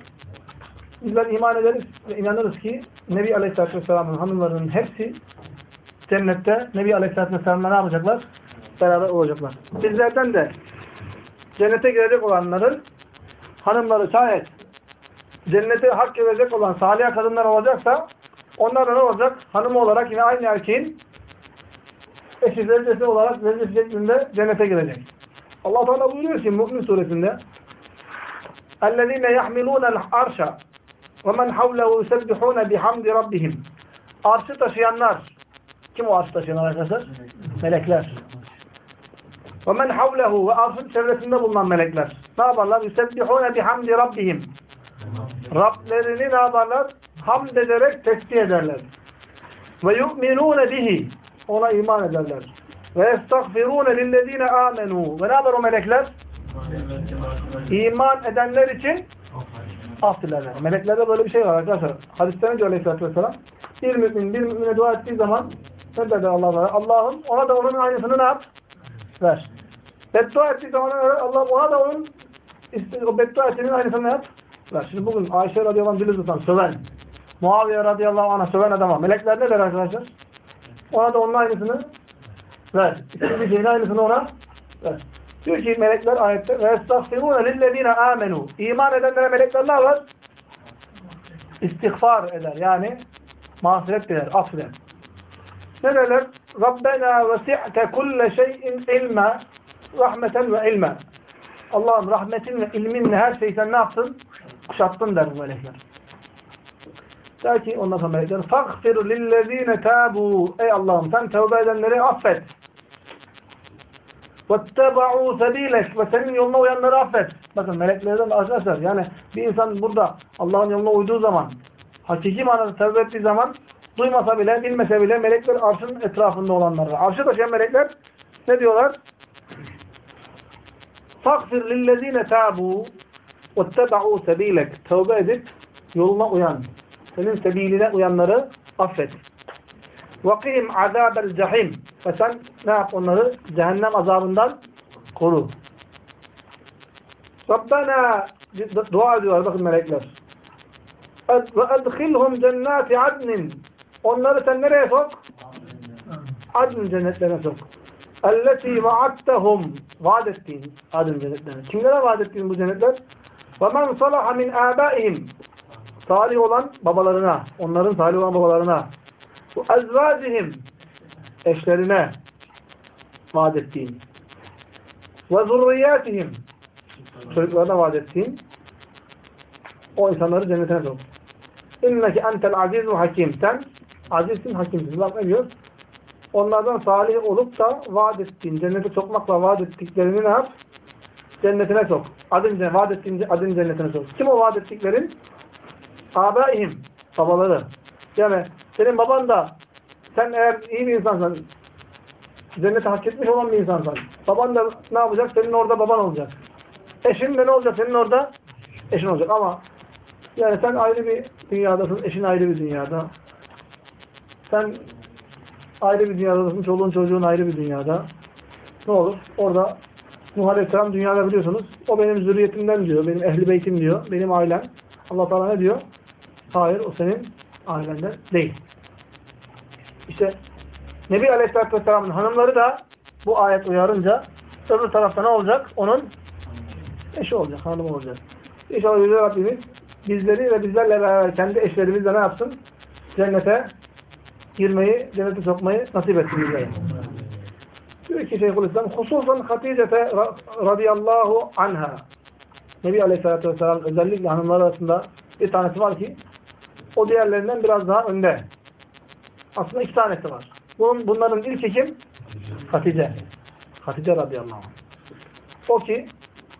bizler iman ederiz ve inanırız ki Nebi Aleyhisselatü Vesselam'ın hanımlarının hepsi cennette Nebi Aleyhisselatü Vesselam'la ne yapacaklar? Beraber olacaklar. Bizlerden de cennete girecek olanların hanımları şayet cennete hak verecek olan salih kadınlar olacaksa onlar da ne olacak? Hanım olarak yine aynı erkeğin eşi zevcesi olarak zevcesi şeklinde cennete girecek. Allah Teala buyuruyor ki Mü'min suresinde اَلَّذ۪ينَ يَحْمِلُونَ الْعَرْشَ وَمَنْ حَوْلَهُ يُسَبِّحُونَ بِحَمْدِ رَبِّهِمْ Arşı taşıyanlar. Kim o arşı taşıyanlar arkadaşlar? Melekler. وَمَنْ حَوْلَهُ Ve arşın çevresinde bulunan melekler. Ne yaparlar? يُسَبِّحُونَ بِحَمْدِ رَبِّهِمْ Rablerini ne yaparlar? Hamd ederek tesbih ederler. Ve yu'minûne bihi. ona iman ederler. Ve yestagfirûne lillezîne âmenû. Ve ne yapar o melekler? İman edenler için af dilerler. Meleklerde böyle bir şey var arkadaşlar. Hadisten önce aleyhissalatü vesselam bir mümin bir mümine dua ettiği zaman ne dedi Allah Allah'ım ona da onun aynısını ne yap? Ver. Beddua ettiği zaman Allah ona da onun o beddua ettiğinin aynısını ne yap? Ver. Şimdi bugün Ayşe radıyallahu anh biliyorsunuz söven. Muaviye radıyallahu anh'a söven adama. Melekler ne der arkadaşlar? Ona da onun aynısını ver. İstediği şeyin aynısını ona ver. Diyor ki melekler ayette ve estağfirûne lillezîne âmenû. İman edenlere melekler ne var? İstiğfar eder. Yani mağfiret diler, affeder. Ne derler? Rabbena vesi'te kulle şeyin ilme rahmeten ve ilme. Allah'ım rahmetin ve ilminle her şeyi sen ne yaptın? Kuşattın der bu melekler. Der ki ondan sonra melekler فَغْفِرْ لِلَّذ۪ينَ تَابُوا Ey Allah'ım sen tövbe edenleri affet. وَاتَّبَعُوا سَب۪يلَكَ Ve senin yoluna uyanları affet. Bakın meleklerden de arkadaşlar yani bir insan burada Allah'ın yoluna uyduğu zaman hakiki manada tövbe ettiği zaman duymasa bile bilmese bile melekler arşın etrafında olanlar var. Arşı taşıyan melekler ne diyorlar? فَغْفِرْ لِلَّذ۪ينَ تَابُوا وَاتَّبَعُوا سَب۪يلَكَ Tövbe edip yoluna uyan. Senin sebiline uyanları affet. وَقِهِمْ عَذَابَ الْجَحِيمِ Ve sen ne yap onları? Cehennem azabından koru. Rabbena dua ediyorlar bakın melekler. وَاَدْخِلْهُمْ جَنَّاتِ عَدْنٍ Onları sen nereye sok? Adn cennetlerine sok. اَلَّتِي وَعَدْتَهُمْ Vaat ettiğin adın cennetlerine. Kimlere vaat ettiğin bu cennetler? وَمَنْ صَلَحَ مِنْ آبَائِهِمْ Salih olan babalarına, onların salih olan babalarına, bu ezvacihim eşlerine vaat ettiğin ve zurriyatihim çocuklarına vaat ettiğin o insanları cennetine sok. İnneke entel azizu hakim. Sen azizsin, hakimsin. Bak ne diyor? Onlardan salih olup da vaat ettiğin, cennete sokmakla vaat ettiklerini ne yap? Cennetine sok. Adın, vaat ettiğin adın cennetine sok. Kim o vaat ettiklerin? Abaihim. Babaları. Yani senin baban da sen eğer iyi bir insansan, cennete hak etmiş olan bir insansan, baban da ne yapacak? Senin orada baban olacak. Eşin de ne olacak? Senin orada eşin olacak. Ama yani sen ayrı bir dünyadasın, eşin ayrı bir dünyada. Sen ayrı bir dünyadasın, çoluğun çocuğun ayrı bir dünyada. Ne olur? Orada Aleyhisselam dünyada biliyorsunuz. O benim zürriyetimden diyor, benim ehli beytim diyor, benim ailem. Allah Teala ne diyor? Hayır, o senin ailenden değil. İşte Nebi Aleyhisselatü Vesselam'ın hanımları da bu ayet uyarınca öbür tarafta ne olacak? Onun eşi olacak, hanımı olacak. İnşallah Yüce Rabbimiz bizleri ve bizlerle beraber kendi eşlerimizle ne yapsın? Cennete girmeyi, cennete sokmayı nasip etsin bizlere. Diyor ki Şeyhülislam, hususan Hatice'te radıyallahu anha. Nebi Aleyhisselatü Vesselam özellikle hanımlar arasında bir tanesi var ki o diğerlerinden biraz daha önde. Aslında iki tanesi var. Bunun, bunların ilki kim? Hatice. Hatice radıyallahu anh. O ki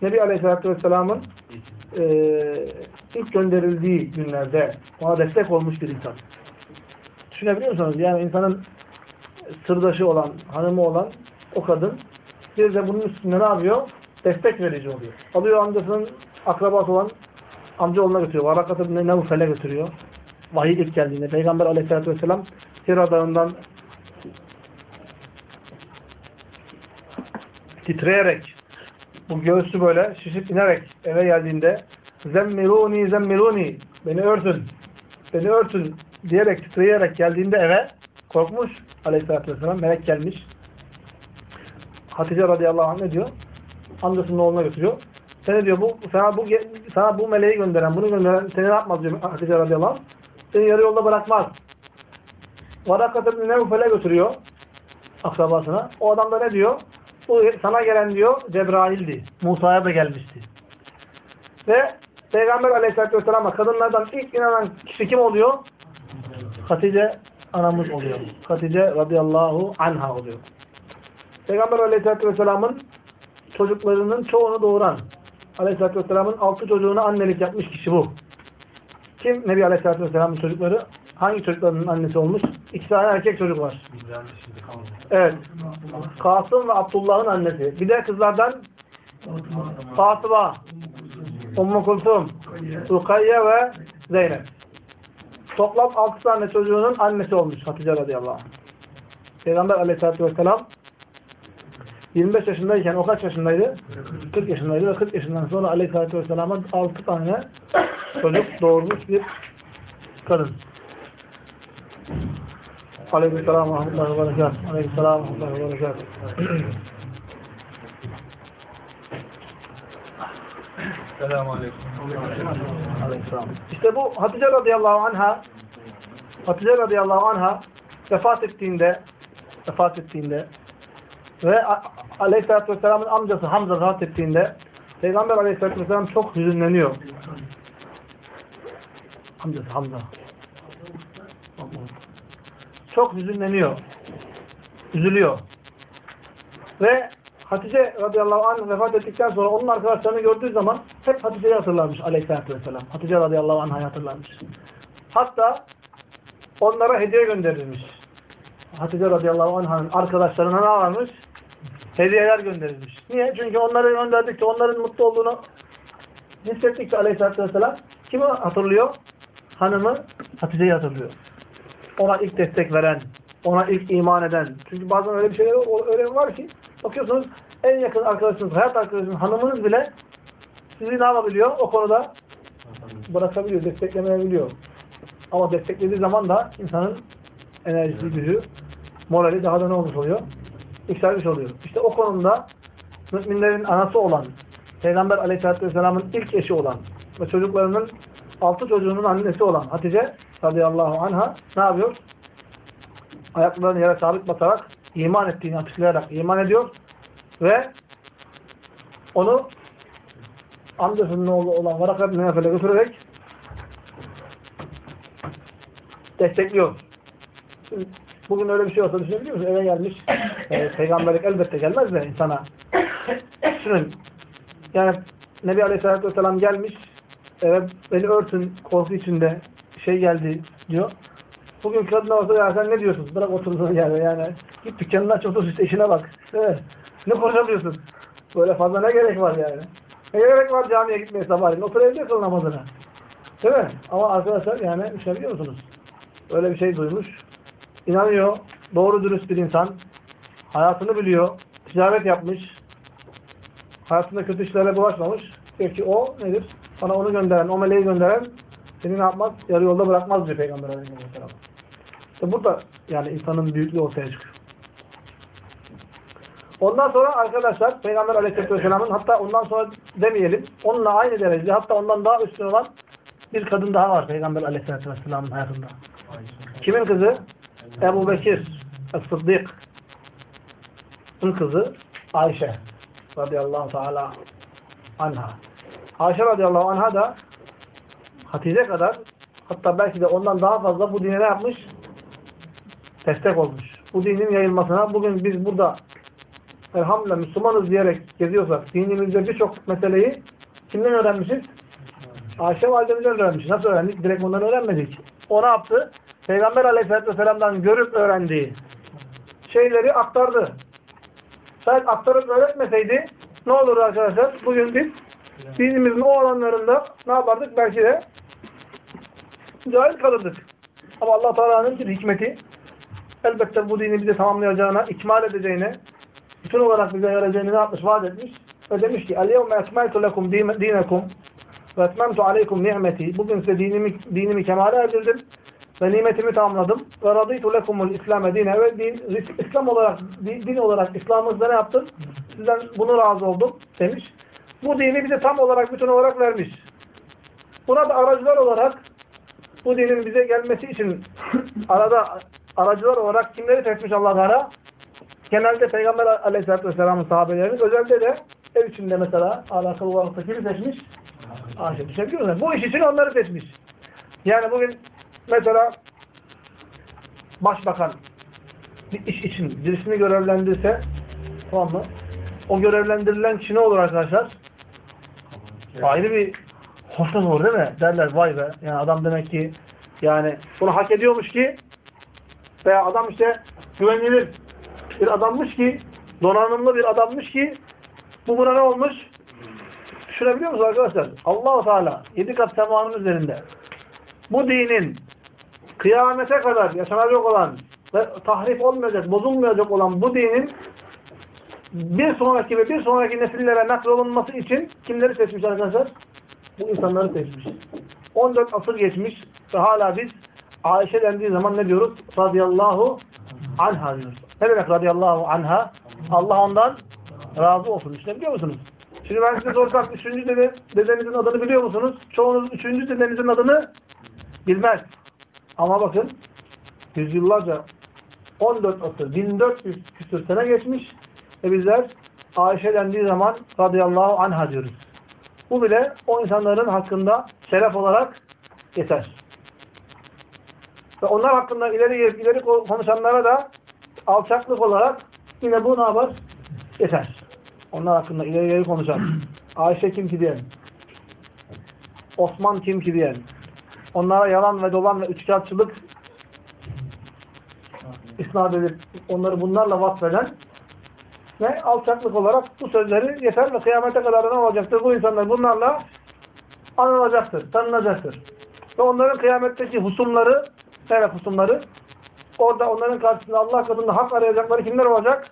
Nebi Aleyhisselatü Vesselam'ın e, ilk gönderildiği günlerde ona destek olmuş bir insan. Düşünebiliyor musunuz? Yani insanın sırdaşı olan, hanımı olan o kadın bir de bunun üstünde ne yapıyor? Destek verici oluyor. Alıyor amcasının akrabası olan amcaoğluna götürüyor. Varakatı bin Nevfel'e götürüyor. Vahiy ilk geldiğinde. Peygamber aleyhissalatü vesselam Hira dağından titreyerek bu göğsü böyle şişip inerek eve geldiğinde zemmiluni zemmiluni beni örtün beni örtün diyerek titreyerek geldiğinde eve korkmuş aleyhissalatü vesselam melek gelmiş Hatice radıyallahu anh ne diyor? Amcasının oğluna götürüyor. Seni diyor bu sana bu sana bu meleği gönderen, bunu gönderen seni ne yapmaz diyor Hatice radıyallahu anh. Seni yarı yolda bırakmaz. Varakat ibn Nevfel'e götürüyor akrabasına. O adam da ne diyor? Bu sana gelen diyor Cebrail'di. Musa'ya da gelmişti. Ve Peygamber aleyhissalatü vesselam'a kadınlardan ilk inanan kişi kim oluyor? Hatice anamız oluyor. Hatice radıyallahu anha oluyor. Peygamber aleyhissalatü vesselamın çocuklarının çoğunu doğuran aleyhissalatü vesselamın altı çocuğuna annelik yapmış kişi bu. Kim Nebi aleyhissalatü vesselamın çocukları? Hangi çocuklarının annesi olmuş? İki tane erkek çocuk var. Evet. Kasım ve Abdullah'ın annesi. Bir de kızlardan Fatıma, Ummu Kulsum, Rukayye ve Zeynep. Toplam 6 tane çocuğunun annesi olmuş Hatice radıyallahu anh. Peygamber aleyhissalatü vesselam 25 yaşındayken o kaç yaşındaydı? 40 yaşındaydı ve 40 yaşından sonra aleyhissalatü vesselam'a 6 tane çocuk doğurmuş bir kadın. Aleykümselam ve rahmetullahi ve. Aleykümselam ve rahmetullahi ve berekatuhu. Selamun Aleyküm. Aleyhisselam. İşte bu Hatice radıyallahu anha Hatice radıyallahu anha vefat ettiğinde vefat ettiğinde ve aleyhissalatü vesselamın amcası Hamza vefat ettiğinde Peygamber aleyhissalatü vesselam çok hüzünleniyor. Amcası Hamza. Çok hüzünleniyor. Üzülüyor. Ve Hatice radıyallahu anh vefat ettikten sonra onun arkadaşlarını gördüğü zaman hep Hatice'yi hatırlarmış aleyhissalatü vesselam. Hatice radıyallahu anh'ı hatırlarmış. Hatta onlara hediye gönderilmiş. Hatice radıyallahu anh'ın arkadaşlarına ne varmış? Hediyeler gönderilmiş. Niye? Çünkü onları gönderdikçe, onların mutlu olduğunu hissettikçe aleyhissalatü vesselam kimi hatırlıyor? Hanımı Hatice'yi hatırlıyor. Ona ilk destek veren, ona ilk iman eden. Çünkü bazen öyle bir şeyler öyle var ki bakıyorsunuz en yakın arkadaşınız, hayat arkadaşınız, hanımınız bile sizi ne yapabiliyor? O konuda bırakabiliyor, desteklemeyebiliyor. Ama desteklediği zaman da insanın enerjisi, gücü, morali daha da ne olmuş oluyor? Yükselmiş oluyor. İşte o konumda müminlerin anası olan, Peygamber aleyhissalatü vesselamın ilk eşi olan ve çocuklarının altı çocuğunun annesi olan Hatice radıyallahu anha ne yapıyor? Ayaklarını yere sabit basarak iman ettiğini açıklayarak iman ediyor ve onu amcasının oğlu olan Varaka bin Nefel'e götürerek destekliyor. Bugün öyle bir şey olsa düşünebiliyor musun? Eve gelmiş e, peygamberlik elbette gelmez de insana. Düşünün. Yani Nebi Aleyhisselatü Vesselam gelmiş eve beni örtün korku içinde şey geldi diyor. Bugün kadına olsa ya sen ne diyorsun? Bırak oturduğun yerde yani. Git dükkanını aç otur işte işine bak. Evet. Ne konuşamıyorsun? Böyle fazla ne gerek var yani? Ne gerek var camiye gitmeye sabahleyin? Otur evde kıl namazını. Değil mi? Ama arkadaşlar yani düşünebiliyor musunuz? Öyle bir şey duymuş. İnanıyor. Doğru dürüst bir insan. Hayatını biliyor. Ticaret yapmış. Hayatında kötü işlerle bulaşmamış. Peki o nedir? Sana onu gönderen, o meleği gönderen seni ne yapmaz? Yarı yolda bırakmaz diyor Peygamber Aleyhisselam. İşte burada yani insanın büyüklüğü ortaya çıkıyor. Ondan sonra arkadaşlar Peygamber Aleyhisselam'ın hatta ondan sonra demeyelim onunla aynı derecede hatta ondan daha üstün olan bir kadın daha var Peygamber Aleyhisselam'ın hayatında. Kimin kızı? Ebu Bekir Es-Sıddık kızı Ayşe radıyallahu teala anha. Ayşe radıyallahu anha da Hatice kadar hatta belki de ondan daha fazla bu dine ne yapmış? Destek olmuş. Bu dinin yayılmasına bugün biz burada elhamdülillah Müslümanız diyerek geziyorsak dinimizde birçok meseleyi kimden öğrenmişiz? Ayşe validemizden öğrenmişiz. Nasıl öğrendik? Direkt ondan öğrenmedik. O ne yaptı? Peygamber aleyhissalatü vesselam'dan görüp öğrendiği şeyleri aktardı. Şayet aktarıp öğretmeseydi ne olurdu arkadaşlar? Bugün biz dinimizin o alanlarında ne yapardık? Belki de cahil kalırdık. Ama Allah Teala'nın bir hikmeti elbette bu dini bize tamamlayacağına, ikmal edeceğine, bütün olarak bize vereceğini ne yapmış? Vaat etmiş. Ve demiş ki اَلْيَوْمَ اَكْمَلْتُ لَكُمْ دِينَكُمْ وَاَتْمَمْتُ عَلَيْكُمْ نِعْمَتِي Bugün size dinimi, dinimi kemale erdirdim ve nimetimi tamamladım. Ve radıytu lekumul İslam dine ve din, İslam olarak, din, din olarak İslam'ınızda ne yaptım? Sizden bunu razı oldum demiş. Bu dini bize tam olarak, bütün olarak vermiş. Buna da aracılar olarak bu dinin bize gelmesi için arada aracılar olarak kimleri seçmiş Allah Teala? Genelde Peygamber Aleyhisselatü Vesselam'ın sahabelerinin özelde de ev içinde mesela alakalı olarak da kimi seçmiş? Ayşe. Düşünebiliyor musun? Bu iş için onları seçmiş. Yani bugün mesela başbakan bir iş için birisini görevlendirse tamam mı? O görevlendirilen kişi ne olur arkadaşlar? Ayrı bir hoşnut olur değil mi? Derler vay be. Yani adam demek ki yani bunu hak ediyormuş ki veya adam işte güvenilir bir adammış ki donanımlı bir adammış ki bu buna ne olmuş? Düşünebiliyor musunuz arkadaşlar? allah Teala yedi kat semanın üzerinde bu dinin kıyamete kadar yaşanacak olan ve tahrif olmayacak, bozulmayacak olan bu dinin bir sonraki ve bir sonraki nesillere naklolunması için kimleri seçmiş arkadaşlar? Bu insanları seçmiş. 14 asır geçmiş ve hala biz Ayşe dendiği zaman ne diyoruz? Radiyallahu anha diyoruz. Ne demek radiyallahu anha? Allah ondan razı olsun. İşte biliyor musunuz? Şimdi ben size sorsam üçüncü dede, dedenizin adını biliyor musunuz? Çoğunuz üçüncü dedenizin adını bilmez. Ama bakın yüzyıllarca 14 asır, 1400 küsur sene geçmiş ve bizler Ayşe dendiği zaman radıyallahu anha diyoruz. Bu bile o insanların hakkında şeref olarak yeter. Ve onlar hakkında ileri gelip ileri konuşanlara da alçaklık olarak yine bu ne yapar? Yeter. Onlar hakkında ileri geri konuşan. Ayşe kim ki diyen. Osman kim ki diyen. Onlara yalan ve dolan ve üçkağıtçılık isnat edip onları bunlarla vasfeden ve alçaklık olarak bu sözleri yeter ve kıyamete kadar ne olacaktır? Bu insanlar bunlarla anılacaktır, tanınacaktır. Ve onların kıyametteki husumları, evet husumları, orada onların karşısında Allah katında hak arayacakları kimler olacak?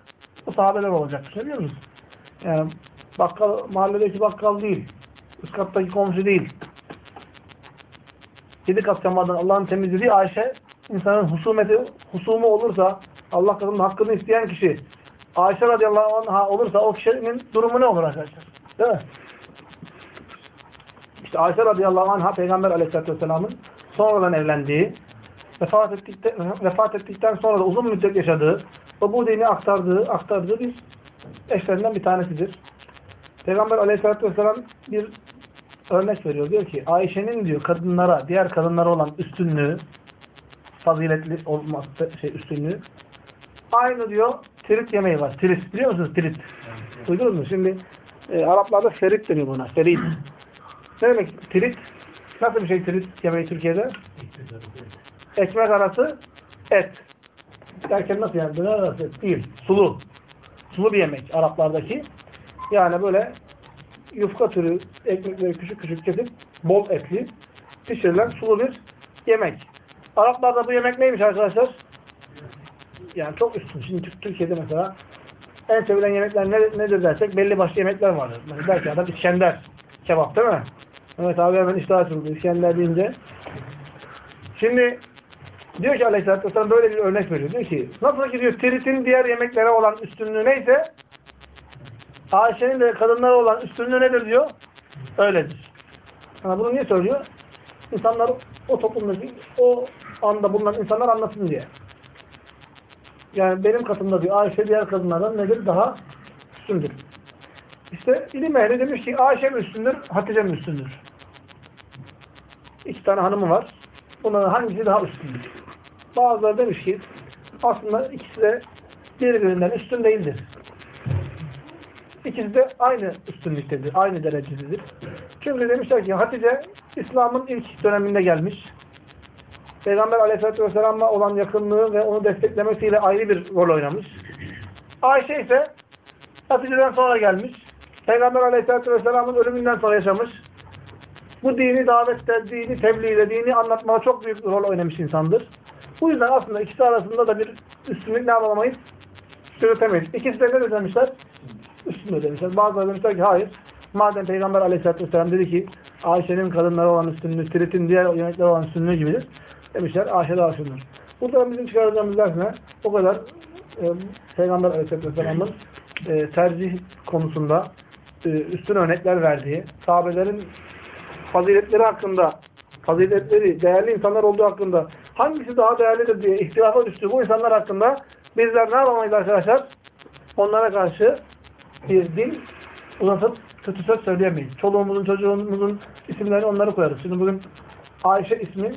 Bu sahabeler olacak. Biliyor musunuz? Yani bakkal, mahalledeki bakkal değil, üst komşu değil. Yedi kat semadan Allah'ın temizliği Ayşe, insanın husumeti, husumu olursa, Allah katında hakkını isteyen kişi, Ayşe radıyallahu anh'a olursa o kişinin durumu ne olur arkadaşlar? Değil mi? İşte Ayşe radıyallahu anh'a Peygamber aleyhissalatü vesselamın sonradan evlendiği, vefat ettikten, vefat ettikten sonra da uzun müddet yaşadığı ve bu dini aktardığı, aktardığı bir eşlerinden bir tanesidir. Peygamber aleyhissalatü vesselam bir örnek veriyor. Diyor ki Ayşe'nin diyor kadınlara, diğer kadınlara olan üstünlüğü, faziletli olması şey üstünlüğü aynı diyor tirit yemeği var. Tirit. Biliyor musunuz tirit? Duydunuz mu? Şimdi e, Araplarda ferit deniyor buna. Ferit. ne demek tirit? Nasıl bir şey tirit yemeği Türkiye'de? Ekmek arası et. Derken nasıl yani? Döner arası et değil. Sulu. Sulu bir yemek Araplardaki. Yani böyle yufka türü ekmekleri küçük küçük kesip bol etli pişirilen sulu bir yemek. Araplarda bu yemek neymiş arkadaşlar? Yani çok üstün. Şimdi Türkiye'de mesela en sevilen yemekler ne, nedir dersek belli başlı yemekler vardır. Mesela der ki adam İskender kebap değil mi? Evet abi hemen iştah açıldı. İskender deyince. Şimdi diyor ki Aleyhisselatü Vesselam böyle bir örnek veriyor. Diyor ki nasıl ki diyor tiritin diğer yemeklere olan üstünlüğü neyse Ayşe'nin de kadınlara olan üstünlüğü nedir diyor? Öyledir. Yani bunu niye söylüyor? İnsanlar o toplumdaki o anda bulunan insanlar anlasın diye. Yani benim katımda diyor Ayşe diğer kadınlardan nedir? Daha üstündür. İşte ilim ehli demiş ki Ayşe üstündür, Hatice üstündür? İki tane hanımı var. Bunların hangisi daha üstündür? Bazıları demiş ki aslında ikisi de birbirinden üstün değildir. İkisi de aynı üstünlüktedir, aynı derecededir. Çünkü demişler ki Hatice İslam'ın ilk döneminde gelmiş. Peygamber aleyhissalatü vesselam'la olan yakınlığı ve onu desteklemesiyle ayrı bir rol oynamış. Ayşe ise Hatice'den sonra gelmiş. Peygamber aleyhissalatü vesselamın ölümünden sonra yaşamış. Bu dini davette, dini tebliğde, dini anlatmada çok büyük rol oynamış insandır. Bu yüzden aslında ikisi arasında da bir üstünlük ne yapamayız? Yürütemeyiz. İkisi de ne demişler? Üstünlüğü demişler. Bazıları demişler ki hayır. Madem Peygamber aleyhissalatü vesselam dedi ki Ayşe'nin kadınlara olan üstünlüğü, Tirit'in diğer yemekler olan üstünlüğü gibidir. Demişler daha üstündür. Burada bizim çıkaracağımız ders ne? O kadar e, Peygamber aleyhissalatü vesselamın e, tercih konusunda e, üstün örnekler verdiği, sahabelerin faziletleri hakkında, faziletleri, değerli insanlar olduğu hakkında hangisi daha değerlidir diye ihtilafa düştüğü bu insanlar hakkında bizler ne yapamayız arkadaşlar? Onlara karşı bir dil uzatıp kötü söz söyleyemeyiz. Çoluğumuzun, çocuğumuzun isimlerini onları koyarız. Şimdi bugün Ayşe ismi,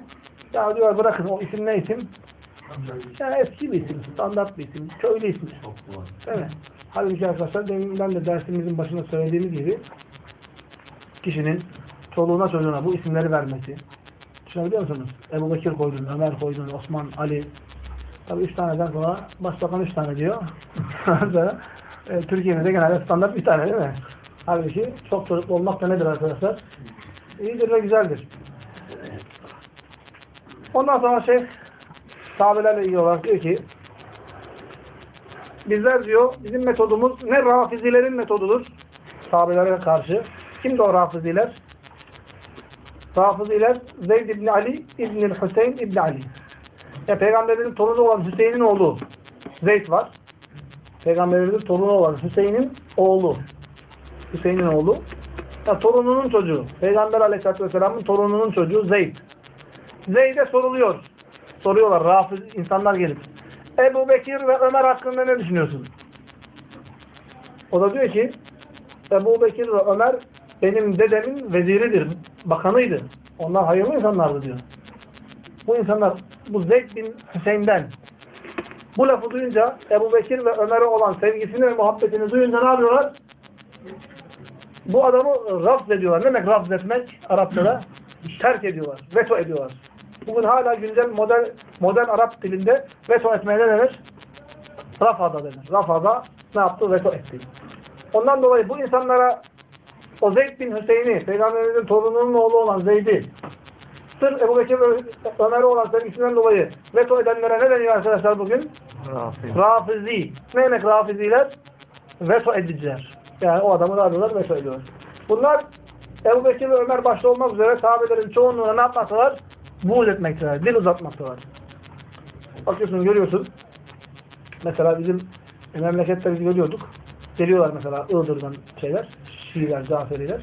ya diyor bırakın o isim ne isim? Yani eski bir isim, standart bir isim, köylü ismi. Mi? Halbuki arkadaşlar deminden de dersimizin başında söylediğimiz gibi kişinin çoluğuna çocuğuna bu isimleri vermesi. Düşünebiliyor musunuz? Ebu Bekir koydun, Ömer koydun, Osman, Ali. Tabi üç taneden sonra başbakan üç tane diyor. Sonra, e, Türkiye'de de genelde standart bir tane değil mi? Halbuki çok çocuklu olmak da nedir arkadaşlar? İyidir ve güzeldir. Ondan sonra şey sahabelerle ilgili olarak diyor ki bizler diyor bizim metodumuz ne rafizilerin metodudur sahabelere karşı. Kimdi o rafiziler? Rafiziler Zeyd ibn Ali ibn Hüseyin ibn Ali. Yani Peygamberin torunu olan Hüseyin'in oğlu Zeyd var. Peygamberimizin torunu olan Hüseyin'in oğlu. Hüseyin'in oğlu. Yani torununun çocuğu. Peygamber aleyhissalatü vesselamın torununun çocuğu Zeyd. Zeyd'e soruluyor. Soruyorlar rafiz insanlar gelip. Ebu Bekir ve Ömer hakkında ne düşünüyorsun? O da diyor ki Ebu Bekir ve Ömer benim dedemin veziridir, bakanıydı. Onlar hayırlı insanlardı diyor. Bu insanlar bu Zeyd bin Hüseyin'den bu lafı duyunca Ebu Bekir ve Ömer'e olan sevgisini ve muhabbetini duyunca ne yapıyorlar? Bu adamı rafz ediyorlar. Ne demek rafz etmek Arapçada? Terk ediyorlar. Veto ediyorlar. Bugün hala güncel model modern Arap dilinde veto etmeye ne denir? Rafada denir. Rafada ne yaptı? Veto etti. Ondan dolayı bu insanlara o Zeyd bin Hüseyin'i, Peygamberimizin torununun oğlu olan Zeyd'i sırf Ebu Bekir ve Ömer'e olan sevgisinden dolayı veto edenlere ne deniyor arkadaşlar bugün? Rafi. Rafizi. Ne demek rafiziler? Veto ediciler. Yani o adamı ne yapıyorlar? Veto ediyorlar. Bunlar Ebu Bekir ve Ömer başta olmak üzere sahabelerin çoğunluğuna ne yapmaktalar? Buğz etmekteler. Dil uzatmaktalar. Bakıyorsun, görüyorsun. Mesela bizim memlekette biz görüyorduk. Geliyorlar mesela Iğdır'dan şeyler, Şiiler, Caferiler.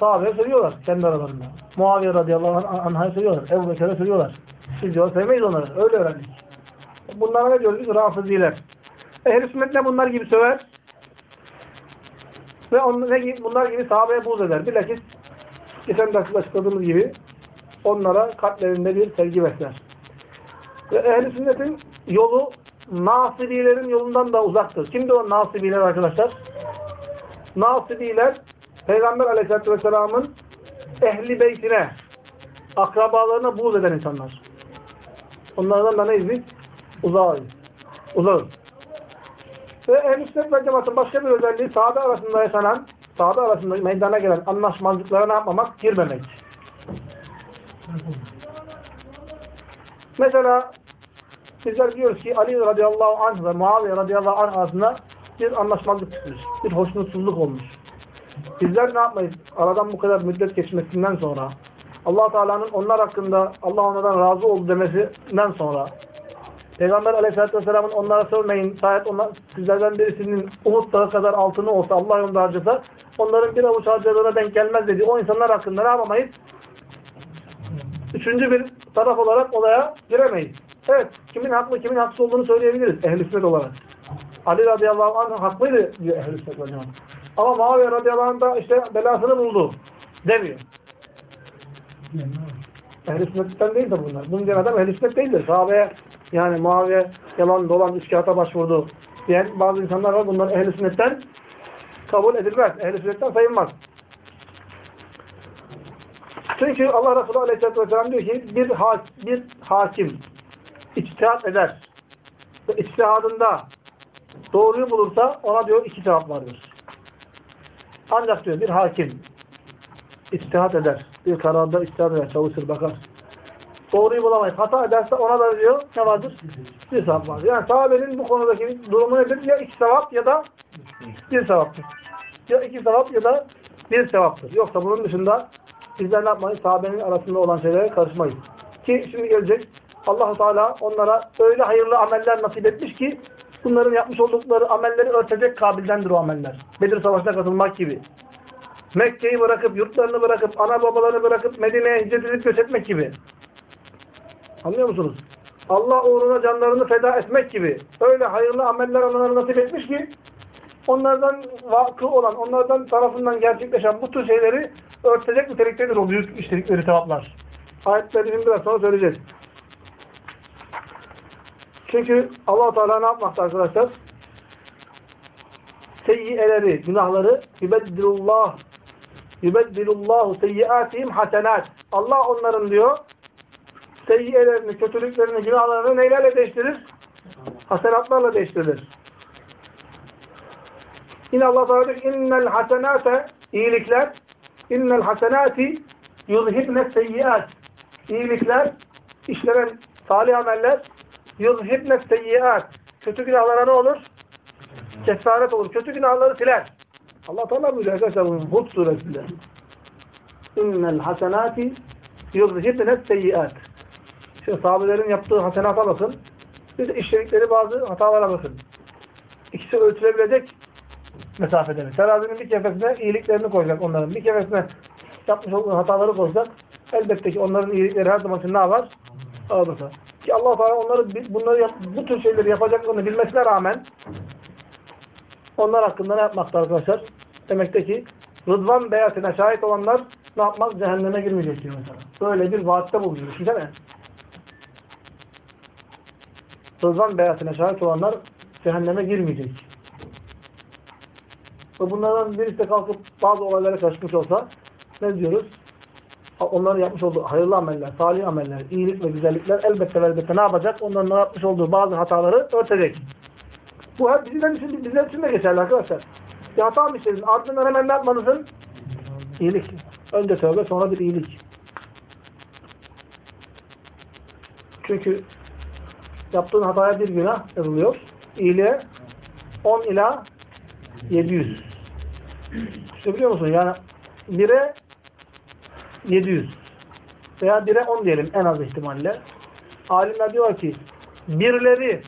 Sahabeye söylüyorlar kendi aralarında. Muaviye radıyallahu anh, anh'a söylüyorlar. Ebu Bekir'e söylüyorlar. Biz diyor sevmeyiz onları. Öyle öğrendik. Bunlara ne diyoruz biz? Rafiziler. Ehl-i sünnet ne bunlar gibi söver? Ve on, ne, gibi- bunlar gibi sahabeye buğz eder. Bilakis geçen derste açıkladığımız gibi onlara kalplerinde bir sevgi besler. Ve ehl-i sünnetin yolu Nasibilerin yolundan da uzaktır. Kimdi o Nasibiler arkadaşlar? Nasibiler Peygamber aleyhissalatü vesselamın ehli beytine akrabalarına buğz eden insanlar. Onlardan da neyiz biz? Uzağız. Uzağız. Ve ehl-i sünnet ve cemaatin başka bir özelliği sahabe arasında yaşanan, sahabe arasında meydana gelen anlaşmazlıklara ne yapmamak? Girmemek. Mesela bizler diyoruz ki Ali radıyallahu anh ve Muaviye radıyallahu anh arasında bir anlaşmazlık çıkmış. Bir hoşnutsuzluk olmuş. Bizler ne yapmayız? Aradan bu kadar müddet geçmesinden sonra allah Teala'nın onlar hakkında Allah onlardan razı oldu demesinden sonra Peygamber aleyhissalatü vesselamın onlara sormayın. Şayet onlar, sizlerden birisinin dağı kadar altını olsa Allah yolunda harcasa onların bir avuç harcadığına denk gelmez dedi. O insanlar hakkında ne yapamayız? Üçüncü bir taraf olarak olaya giremeyiz. Evet, kimin haklı, kimin haksız olduğunu söyleyebiliriz ehl-i sünnet olarak. Ali radıyallahu anh haklıydı diyor ehl-i sünnet cemaat. Ama Muaviye radıyallahu anh da işte belasını buldu demiyor. Ehl-i sünnetten değil de bunlar. Bunun diyen adam ehl-i sünnet değildir. Sahabeye yani Muaviye yalan dolan üçkağıta başvurdu diyen bazı insanlar var. Bunlar ehl-i sünnetten kabul edilmez. Ehl-i sünnetten sayılmaz. Çünkü Allah Resulü Aleyhisselatü Vesselam diyor ki bir, ha bir hakim içtihat eder ve içtihadında doğruyu bulursa ona diyor iki cevap vardır. Ancak diyor bir hakim içtihat eder. Bir kararda içtihat eder, çalışır, bakar. Doğruyu bulamayıp hata ederse ona da diyor ne vardır? Bir sevap vardır. Yani sahabenin bu konudaki durumu nedir? Ya iki sevap ya da bir sevaptır. Ya iki sevap ya da bir sevaptır. Yoksa bunun dışında bizler ne yapmayız? Sahabenin arasında olan şeylere karışmayız. Ki şimdi gelecek Allahu Teala onlara öyle hayırlı ameller nasip etmiş ki bunların yapmış oldukları amelleri örtecek kabildendir o ameller. Bedir Savaşı'na katılmak gibi. Mekke'yi bırakıp, yurtlarını bırakıp, ana babalarını bırakıp Medine'ye hicret edip göç etmek gibi. Anlıyor musunuz? Allah uğruna canlarını feda etmek gibi. Öyle hayırlı ameller onlara nasip etmiş ki onlardan vakı olan, onlardan tarafından gerçekleşen bu tür şeyleri örtecek niteliktedir o büyük işledikleri sevaplar. Ayetlerini biraz sonra söyleyeceğiz. Çünkü allah Teala ne yapmakta arkadaşlar? Seyyiyeleri, günahları yubeddilullah yubeddilullahu seyyiatihim hasenat. Allah onların diyor seyyiyelerini, kötülüklerini, günahlarını neylerle değiştirir? Hasenatlarla değiştirir. Yine Allah Teala diyor innel hasenate iyilikler innel hasenati yuzhibne seyyiat iyilikler işlenen salih ameller yuzhibne seyyiat kötü günahlara ne olur? Kefaret olur. Kötü günahları siler. Allah Teala buyuruyor arkadaşlar bunun Hud suresinde. İnnel hasenati yuzhibne seyyiat Şimdi sahabelerin yaptığı hasenata bakın. Bir de işledikleri bazı hatalara bakın. İkisi ölçülebilecek mesafede mi? Terazinin bir kefesine iyiliklerini koyacak onların. Bir kefesine yapmış olduğu hataları koyacak. Elbette ki onların iyilikleri her zaman için ne var? Ağırlıkta. Ki allah Teala onları bunları bu tür şeyleri yapacaklarını bilmesine rağmen onlar hakkında ne yapmakta arkadaşlar? Demekte ki Rıdvan beyatine şahit olanlar ne yapmaz? Cehenneme girmeyecek diyor mesela. Böyle bir vaatte bulunuyor. Düşünsene. Rıdvan beyatine şahit olanlar cehenneme girmeyecek. Ve bunlardan birisi de kalkıp bazı olaylara karışmış olsa ne diyoruz? Onların yapmış olduğu hayırlı ameller, salih ameller, iyilik ve güzellikler elbette ve elbette ne yapacak? Onların yapmış olduğu bazı hataları örtecek. Bu hep bizler için, bizler için de geçerli arkadaşlar. Bir hata mı işledin? Ardından hemen ne yapmalısın? İyilik. Önce tövbe sonra bir iyilik. Çünkü yaptığın hataya bir günah yazılıyor. İyiliğe 10 ila 700. İşte biliyor musun? Yani 1'e 700 veya 1'e 10 diyelim en az ihtimalle. Alimler diyor ki birileri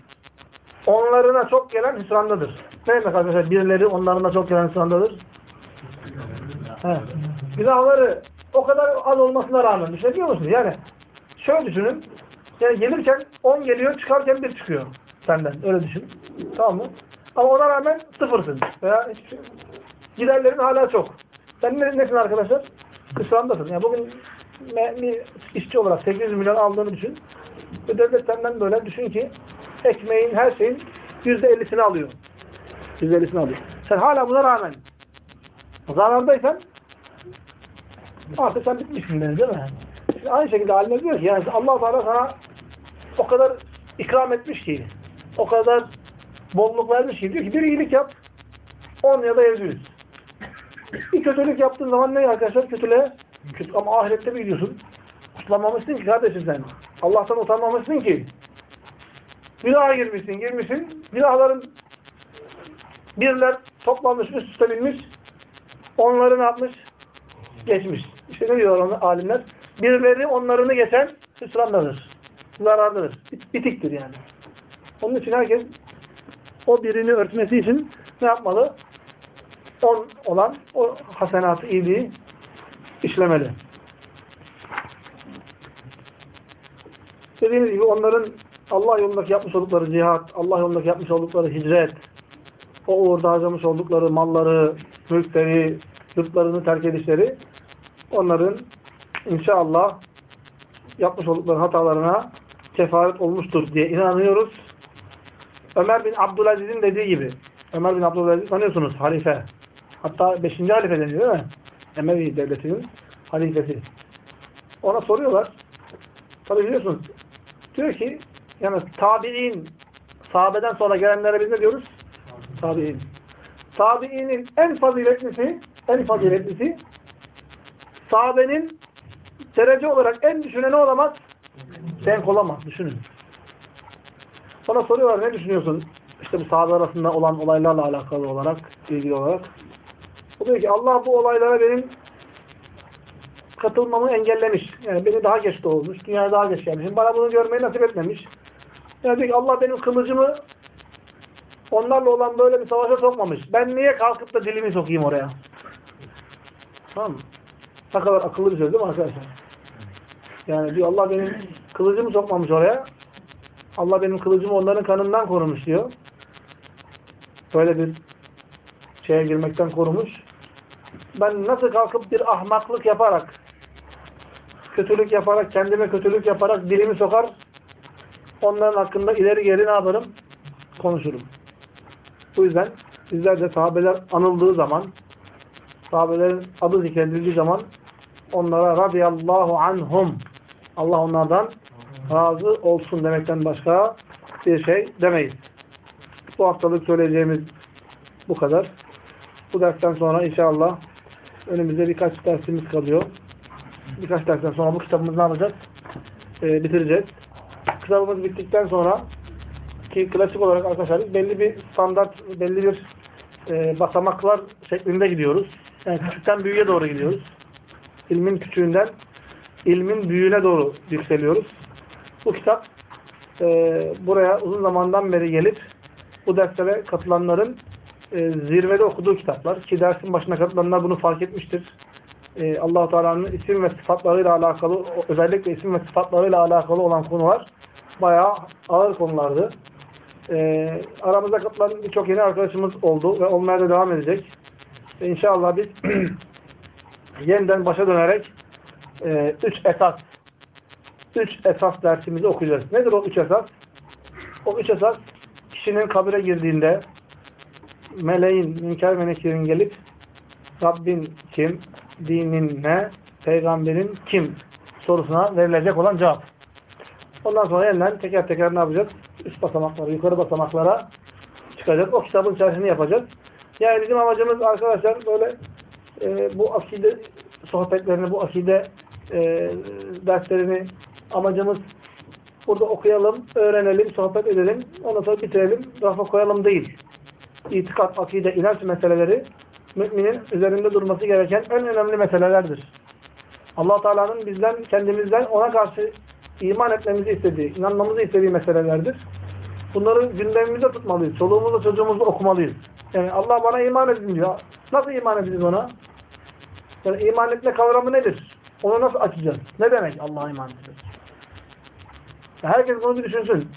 onlarına çok gelen hüsrandadır. Ne demek arkadaşlar? Birileri onlarına çok gelen hüsrandadır. He. Günahları o kadar az olmasına rağmen düşünebiliyor musunuz? Yani şöyle düşünün. Yani gelirken 10 geliyor, çıkarken 1 çıkıyor senden. Öyle düşün. Tamam mı? Ama ona rağmen sıfırsın. Veya hiçbir şey. Giderlerin hala çok. Sen ne, nesin arkadaşlar? Kısrandasın. Yani bugün bir işçi olarak 800 milyon aldığını düşün. Ve devlet senden böyle düşün ki ekmeğin, her şeyin %50'sini alıyor. %50'sini alıyor. Sen hala buna rağmen zarardaysan artık sen bitmişsin değil mi? Şimdi aynı şekilde haline diyor ki yani allah Teala sana o kadar ikram etmiş ki o kadar bolluk vermiş ki diyor ki bir iyilik yap 10 ya da 700. Bir kötülük yaptığın zaman ne arkadaşlar? Kötülüğe kötü, ama ahirette mi gidiyorsun? Utanmamışsın ki kardeşim sen. Allah'tan utanmamışsın ki. Günaha girmişsin, girmişsin. Günahların birler toplanmış, üst üste binmiş. Onları ne? Geçmiş. İşte ne onlar, alimler? Birileri onlarını geçen hüsrandadır. Zararlıdır. Bitiktir yani. Onun için herkes o birini örtmesi için ne yapmalı? On olan o hasenatı, iyiliği işlemeli. Dediğimiz gibi onların Allah yolundaki yapmış oldukları cihat, Allah yolundaki yapmış oldukları hicret, o uğurda harcamış oldukları malları, mülkleri, yurtlarını terk edişleri onların inşallah yapmış oldukları hatalarına kefaret olmuştur diye inanıyoruz. Ömer bin Abdülaziz'in dediği gibi. Ömer bin Abdülaziz tanıyorsunuz halife. Hatta 5. halife deniyor değil mi? Emevi devletinin halifesi. Ona soruyorlar. Tabi biliyorsunuz. Diyor ki yani tabi'in sahabeden sonra gelenlere biz ne diyoruz? Tabi'in. Tabi'inin en faziletlisi en faziletlisi sahabenin derece olarak en düşüne ne olamaz? Denk olamaz. Düşünün. Sonra soruyorlar ne düşünüyorsun? İşte bu sahabe arasında olan olaylarla alakalı olarak, ilgili olarak. O diyor ki Allah bu olaylara benim katılmamı engellemiş. Yani beni daha geç doğurmuş. Dünyaya daha geç gelmişim. Bana bunu görmeyi nasip etmemiş. Yani diyor ki Allah benim kılıcımı onlarla olan böyle bir savaşa sokmamış. Ben niye kalkıp da dilimi sokayım oraya? Tamam mı? Ne kadar akıllı bir söz değil mi arkadaşlar? Yani diyor Allah benim kılıcımı sokmamış oraya. Allah benim kılıcımı onların kanından korumuş diyor. Böyle bir şeye girmekten korumuş. Ben nasıl kalkıp bir ahmaklık yaparak, kötülük yaparak, kendime kötülük yaparak dilimi sokar, onların hakkında ileri geri ne yaparım? Konuşurum. Bu yüzden bizler de sahabeler anıldığı zaman, sahabelerin adı zikredildiği zaman onlara radıyallahu anhum Allah onlardan razı olsun demekten başka bir şey demeyiz. Bu haftalık söyleyeceğimiz bu kadar. Bu dersten sonra inşallah önümüzde birkaç dersimiz kalıyor. Birkaç dersten sonra bu kitabımızı ne yapacağız? Ee, bitireceğiz. Kitabımız bittikten sonra ki klasik olarak arkadaşlar belli bir standart, belli bir e, basamaklar şeklinde gidiyoruz. Yani küçükten büyüğe doğru gidiyoruz. İlmin küçüğünden ilmin büyüğüne doğru yükseliyoruz. Bu kitap e, buraya uzun zamandan beri gelip bu derslere katılanların e, zirvede okuduğu kitaplar. Ki dersin başına katılanlar bunu fark etmiştir. E, allah Teala'nın isim ve sıfatlarıyla alakalı, özellikle isim ve sıfatlarıyla alakalı olan konular bayağı ağır konulardı. E, aramızda katılan birçok yeni arkadaşımız oldu ve olmaya da devam edecek. E, inşallah biz yeniden başa dönerek e, üç esas üç esas dersimizi okuyacağız. Nedir o üç esas? O üç esas kişinin kabire girdiğinde meleğin, münker ve gelip Rabbin kim, dinin ne, peygamberin kim sorusuna verilecek olan cevap. Ondan sonra yeniden teker teker ne yapacağız? Üst basamaklara, yukarı basamaklara çıkacağız. O kitabın içerisini yapacağız. Yani bizim amacımız arkadaşlar böyle e, bu akide sohbetlerini, bu akide e, derslerini amacımız burada okuyalım, öğrenelim, sohbet edelim, ondan sonra bitirelim, rafa koyalım değil. İtikat, akide, inanç meseleleri müminin üzerinde durması gereken en önemli meselelerdir. allah Teala'nın bizden, kendimizden ona karşı iman etmemizi istediği, inanmamızı istediği meselelerdir. Bunları gündemimizde tutmalıyız. Çoluğumuzla çocuğumuzla okumalıyız. Yani Allah bana iman edin diyor. Nasıl iman edeceğiz ona? Yani iman etme kavramı nedir? Onu nasıl açacağız? Ne demek Allah'a iman edeceğiz? Herkes bunu düşünsün.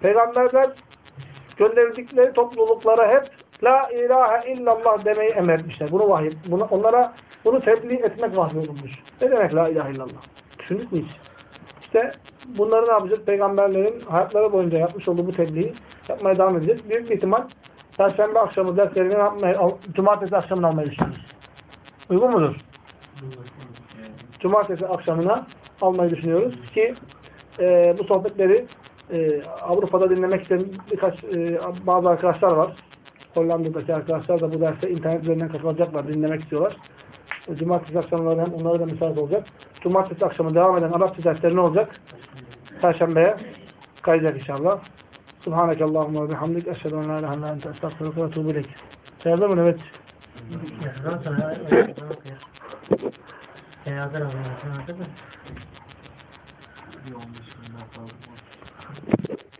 Peygamberler gönderildikleri topluluklara hep La ilahe illallah demeyi emretmişler. Bunu vahiy, bunu, onlara bunu tebliğ etmek vahyolunmuş. Ne demek la ilahe illallah? Düşündük mü hiç? İşte bunları ne yapacağız? Peygamberlerin hayatları boyunca yapmış olduğu bu tebliği yapmaya devam edeceğiz. Büyük bir ihtimal Perşembe akşamı derslerini yapmayı, cumartesi akşamını almayı düşünüyoruz. Uygun mudur? Cumartesi akşamına almayı düşünüyoruz ki e, bu sohbetleri e, Avrupa'da dinlemek isteyen birkaç e, bazı arkadaşlar var. Hollanda'daki arkadaşlar da bu derse internet üzerinden katılacaklar, dinlemek istiyorlar. E, Cumartesi akşamları hem onlara da müsaade olacak. Cumartesi akşamı devam eden Arapça dersleri ne olacak? Perşembeye kayacak inşallah. Subhaneke Allahümme ve bihamdik. Eşhedü en la ilahe illa ente estağfirullah ve etûbü ileyk. Çağırdın mı? Evet. Hazır mı?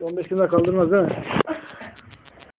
15 günde kaldırmaz değil mi?